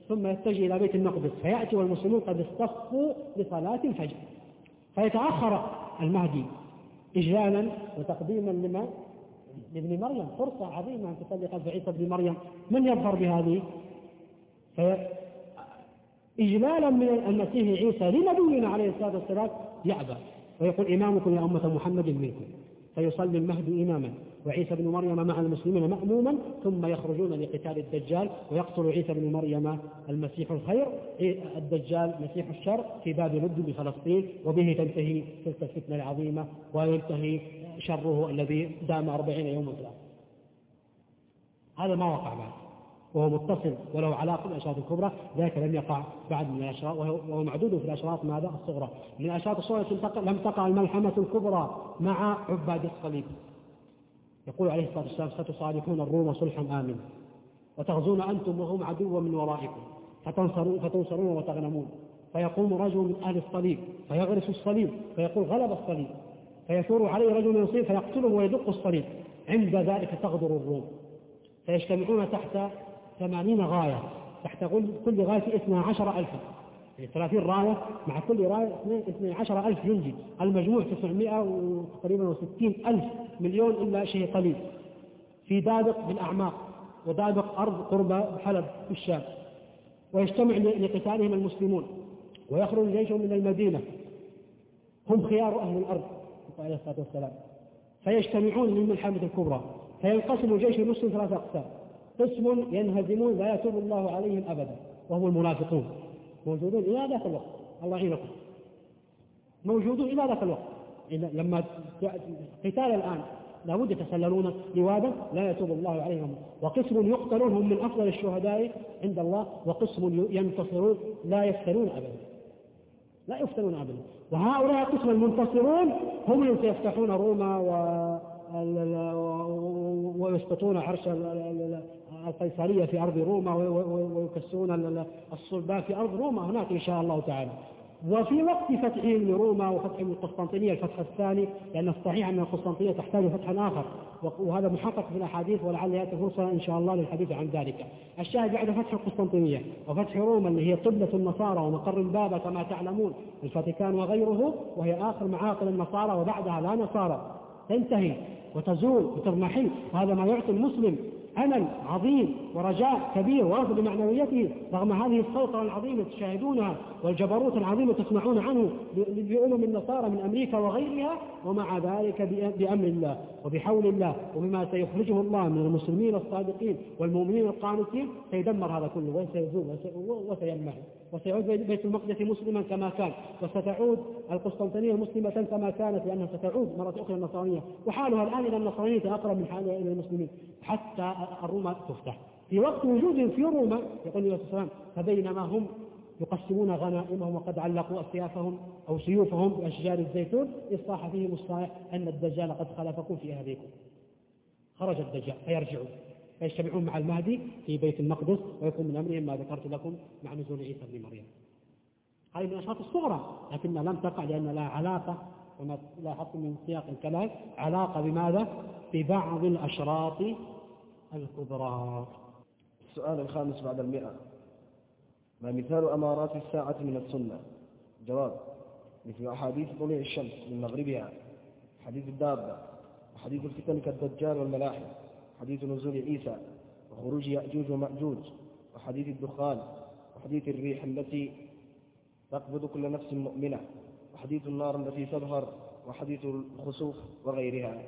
ثم يتجه إلى بيت المقدس فيأتي والمسلمون قد اصطفوا لصلاة الفجر فيتأخر المهدي إجلالا وتقديما لما؟ لابن مريم فرصة عظيمة أن تصلي خلف عيسى ابن مريم من يظهر بهذه؟ إجلالا من المسيح عيسى لنبينا عليه الصلاة والسلام يأبى ويقول إمامكم يا أمة محمد منكم فيصلي المهدي إماما وعيسى بن مريم مع المسلمين مأموما ثم يخرجون لقتال الدجال ويقتل عيسى بن مريم المسيح الخير الدجال مسيح الشر في باب لد بفلسطين وبه تنتهي تلك الفتنة العظيمة وينتهي شره الذي دام أربعين يوما في هذا ما وقع بعد. وهو متصل وله علاقة بالأشراط الكبرى ذلك لم يقع بعد من الأشراط وهو معدود في الأشراط ماذا؟ الصغرى. من الأشراط الصغرى لم تقع الملحمة الكبرى مع عباد الصليب. يقول عليه الصلاة والسلام ستصالحون الروم صلحا آمنا. وتغزون أنتم وهم عدوا من ورائكم. فتنصرون, فتنصرون وتغنمون. فيقوم رجل من أهل الصليب فيغرس الصليب فيقول غلب الصليب. فيثور عليه رجل من الصليب فيقتله ويدق الصليب. عند ذلك تغدر الروم. فيجتمعون تحت ثمانين غاية تحت كل غاية اثنى عشر ألفا يعني 30 راية مع كل راية 12 ألف جندي المجموع 900 وتقريبا وستين ألف مليون إلا شيء قليل. في دابق بالأعماق ودابق أرض قرب حلب في الشام. ويجتمع لقتالهم المسلمون ويخرج جيشهم من المدينة. هم خيار أهل الأرض عليه الصلاة والسلام. فيجتمعون للملحمة الكبرى. فينقسم جيش المسلم ثلاثة أقسام. قسم ينهزمون لا يتوب الله عليهم أبدا وهم المنافقون. موجودون إلى ذاك الوقت. الله يعينكم. موجودون إلى ذاك الوقت. لما قتال الآن لابد يتسللون لوادا لا يتوب الله عليهم. وقسم يقتلون هم من أفضل الشهداء عند الله وقسم ينتصرون لا يفتنون أبدا. لا يفتنون أبدا. وهؤلاء قسم المنتصرون هم الذين سيفتحون روما و ويسقطون عرش القيصرية في أرض روما ويكسرون الصلبات في أرض روما هناك إن شاء الله تعالى. وفي وقت فتحهم لروما وفتحهم للقسطنطينية الفتح الثاني لأن الصحيح أن القسطنطينية تحتاج فتحا آخر. وهذا محقق في الأحاديث ولعل يأتي فرصة إن شاء الله للحديث عن ذلك. الشاهد بعد فتح القسطنطينية وفتح روما اللي هي قبلة النصارى ومقر البابا كما تعلمون الفاتيكان وغيره وهي آخر معاقل النصارى وبعدها لا نصارى. تنتهي وتزول وتضمحل وهذا ما يعطي المسلم أمل عظيم ورجاء كبير واصل بمعنويته رغم هذه السيطرة العظيمة تشاهدونها والجبروت العظيم تسمعون عنه بأمم النصارى من أمريكا وغيرها ومع ذلك بأمر الله وبحول الله وبما سيخرجه الله من المسلمين الصادقين والمؤمنين القانتين سيدمر هذا كله وسيزول وسيلمح وسيعود بيت المقدس مسلما كما كان. وستعود القسطنطينية مسلمة كما كانت لأنها ستعود مرة أخرى النصرانية. وحالها الآن إلى النصرانية أقرب من حالها إلى المسلمين. حتى الروما تفتح. في وقت وجودهم في روما يقول النبي الله عليه فبينما هم يقسمون غنائمهم وقد علقوا أسيافهم أو سيوفهم بأشجار الزيتون إصاح فيهم الصالح أن الدجال قد خلفكم في أهليكم. خرج الدجال فيرجعون. فيجتمعون مع المهدي في بيت المقدس ويكون من أمرهم ما ذكرت لكم مع نزول عيسى بن مريم. هذه من الأشراط الصغرى لكنها لم تقع لأن لها علاقة كما لاحظتم من سياق الكلام علاقة بماذا؟ ببعض الأشراط الكبرى. السؤال الخامس بعد المئة. ما مثال أمارات الساعة من السنة؟ جواب مثل أحاديث طلوع الشمس من مغربها حديث الدابة وحديث الفتن كالدجال والملاحم. حديث نزول عيسى وخروج يأجوج ومأجوج وحديث الدخان وحديث الريح التي تقبض كل نفس مؤمنة وحديث النار التي تظهر وحديث الخسوف وغيرها.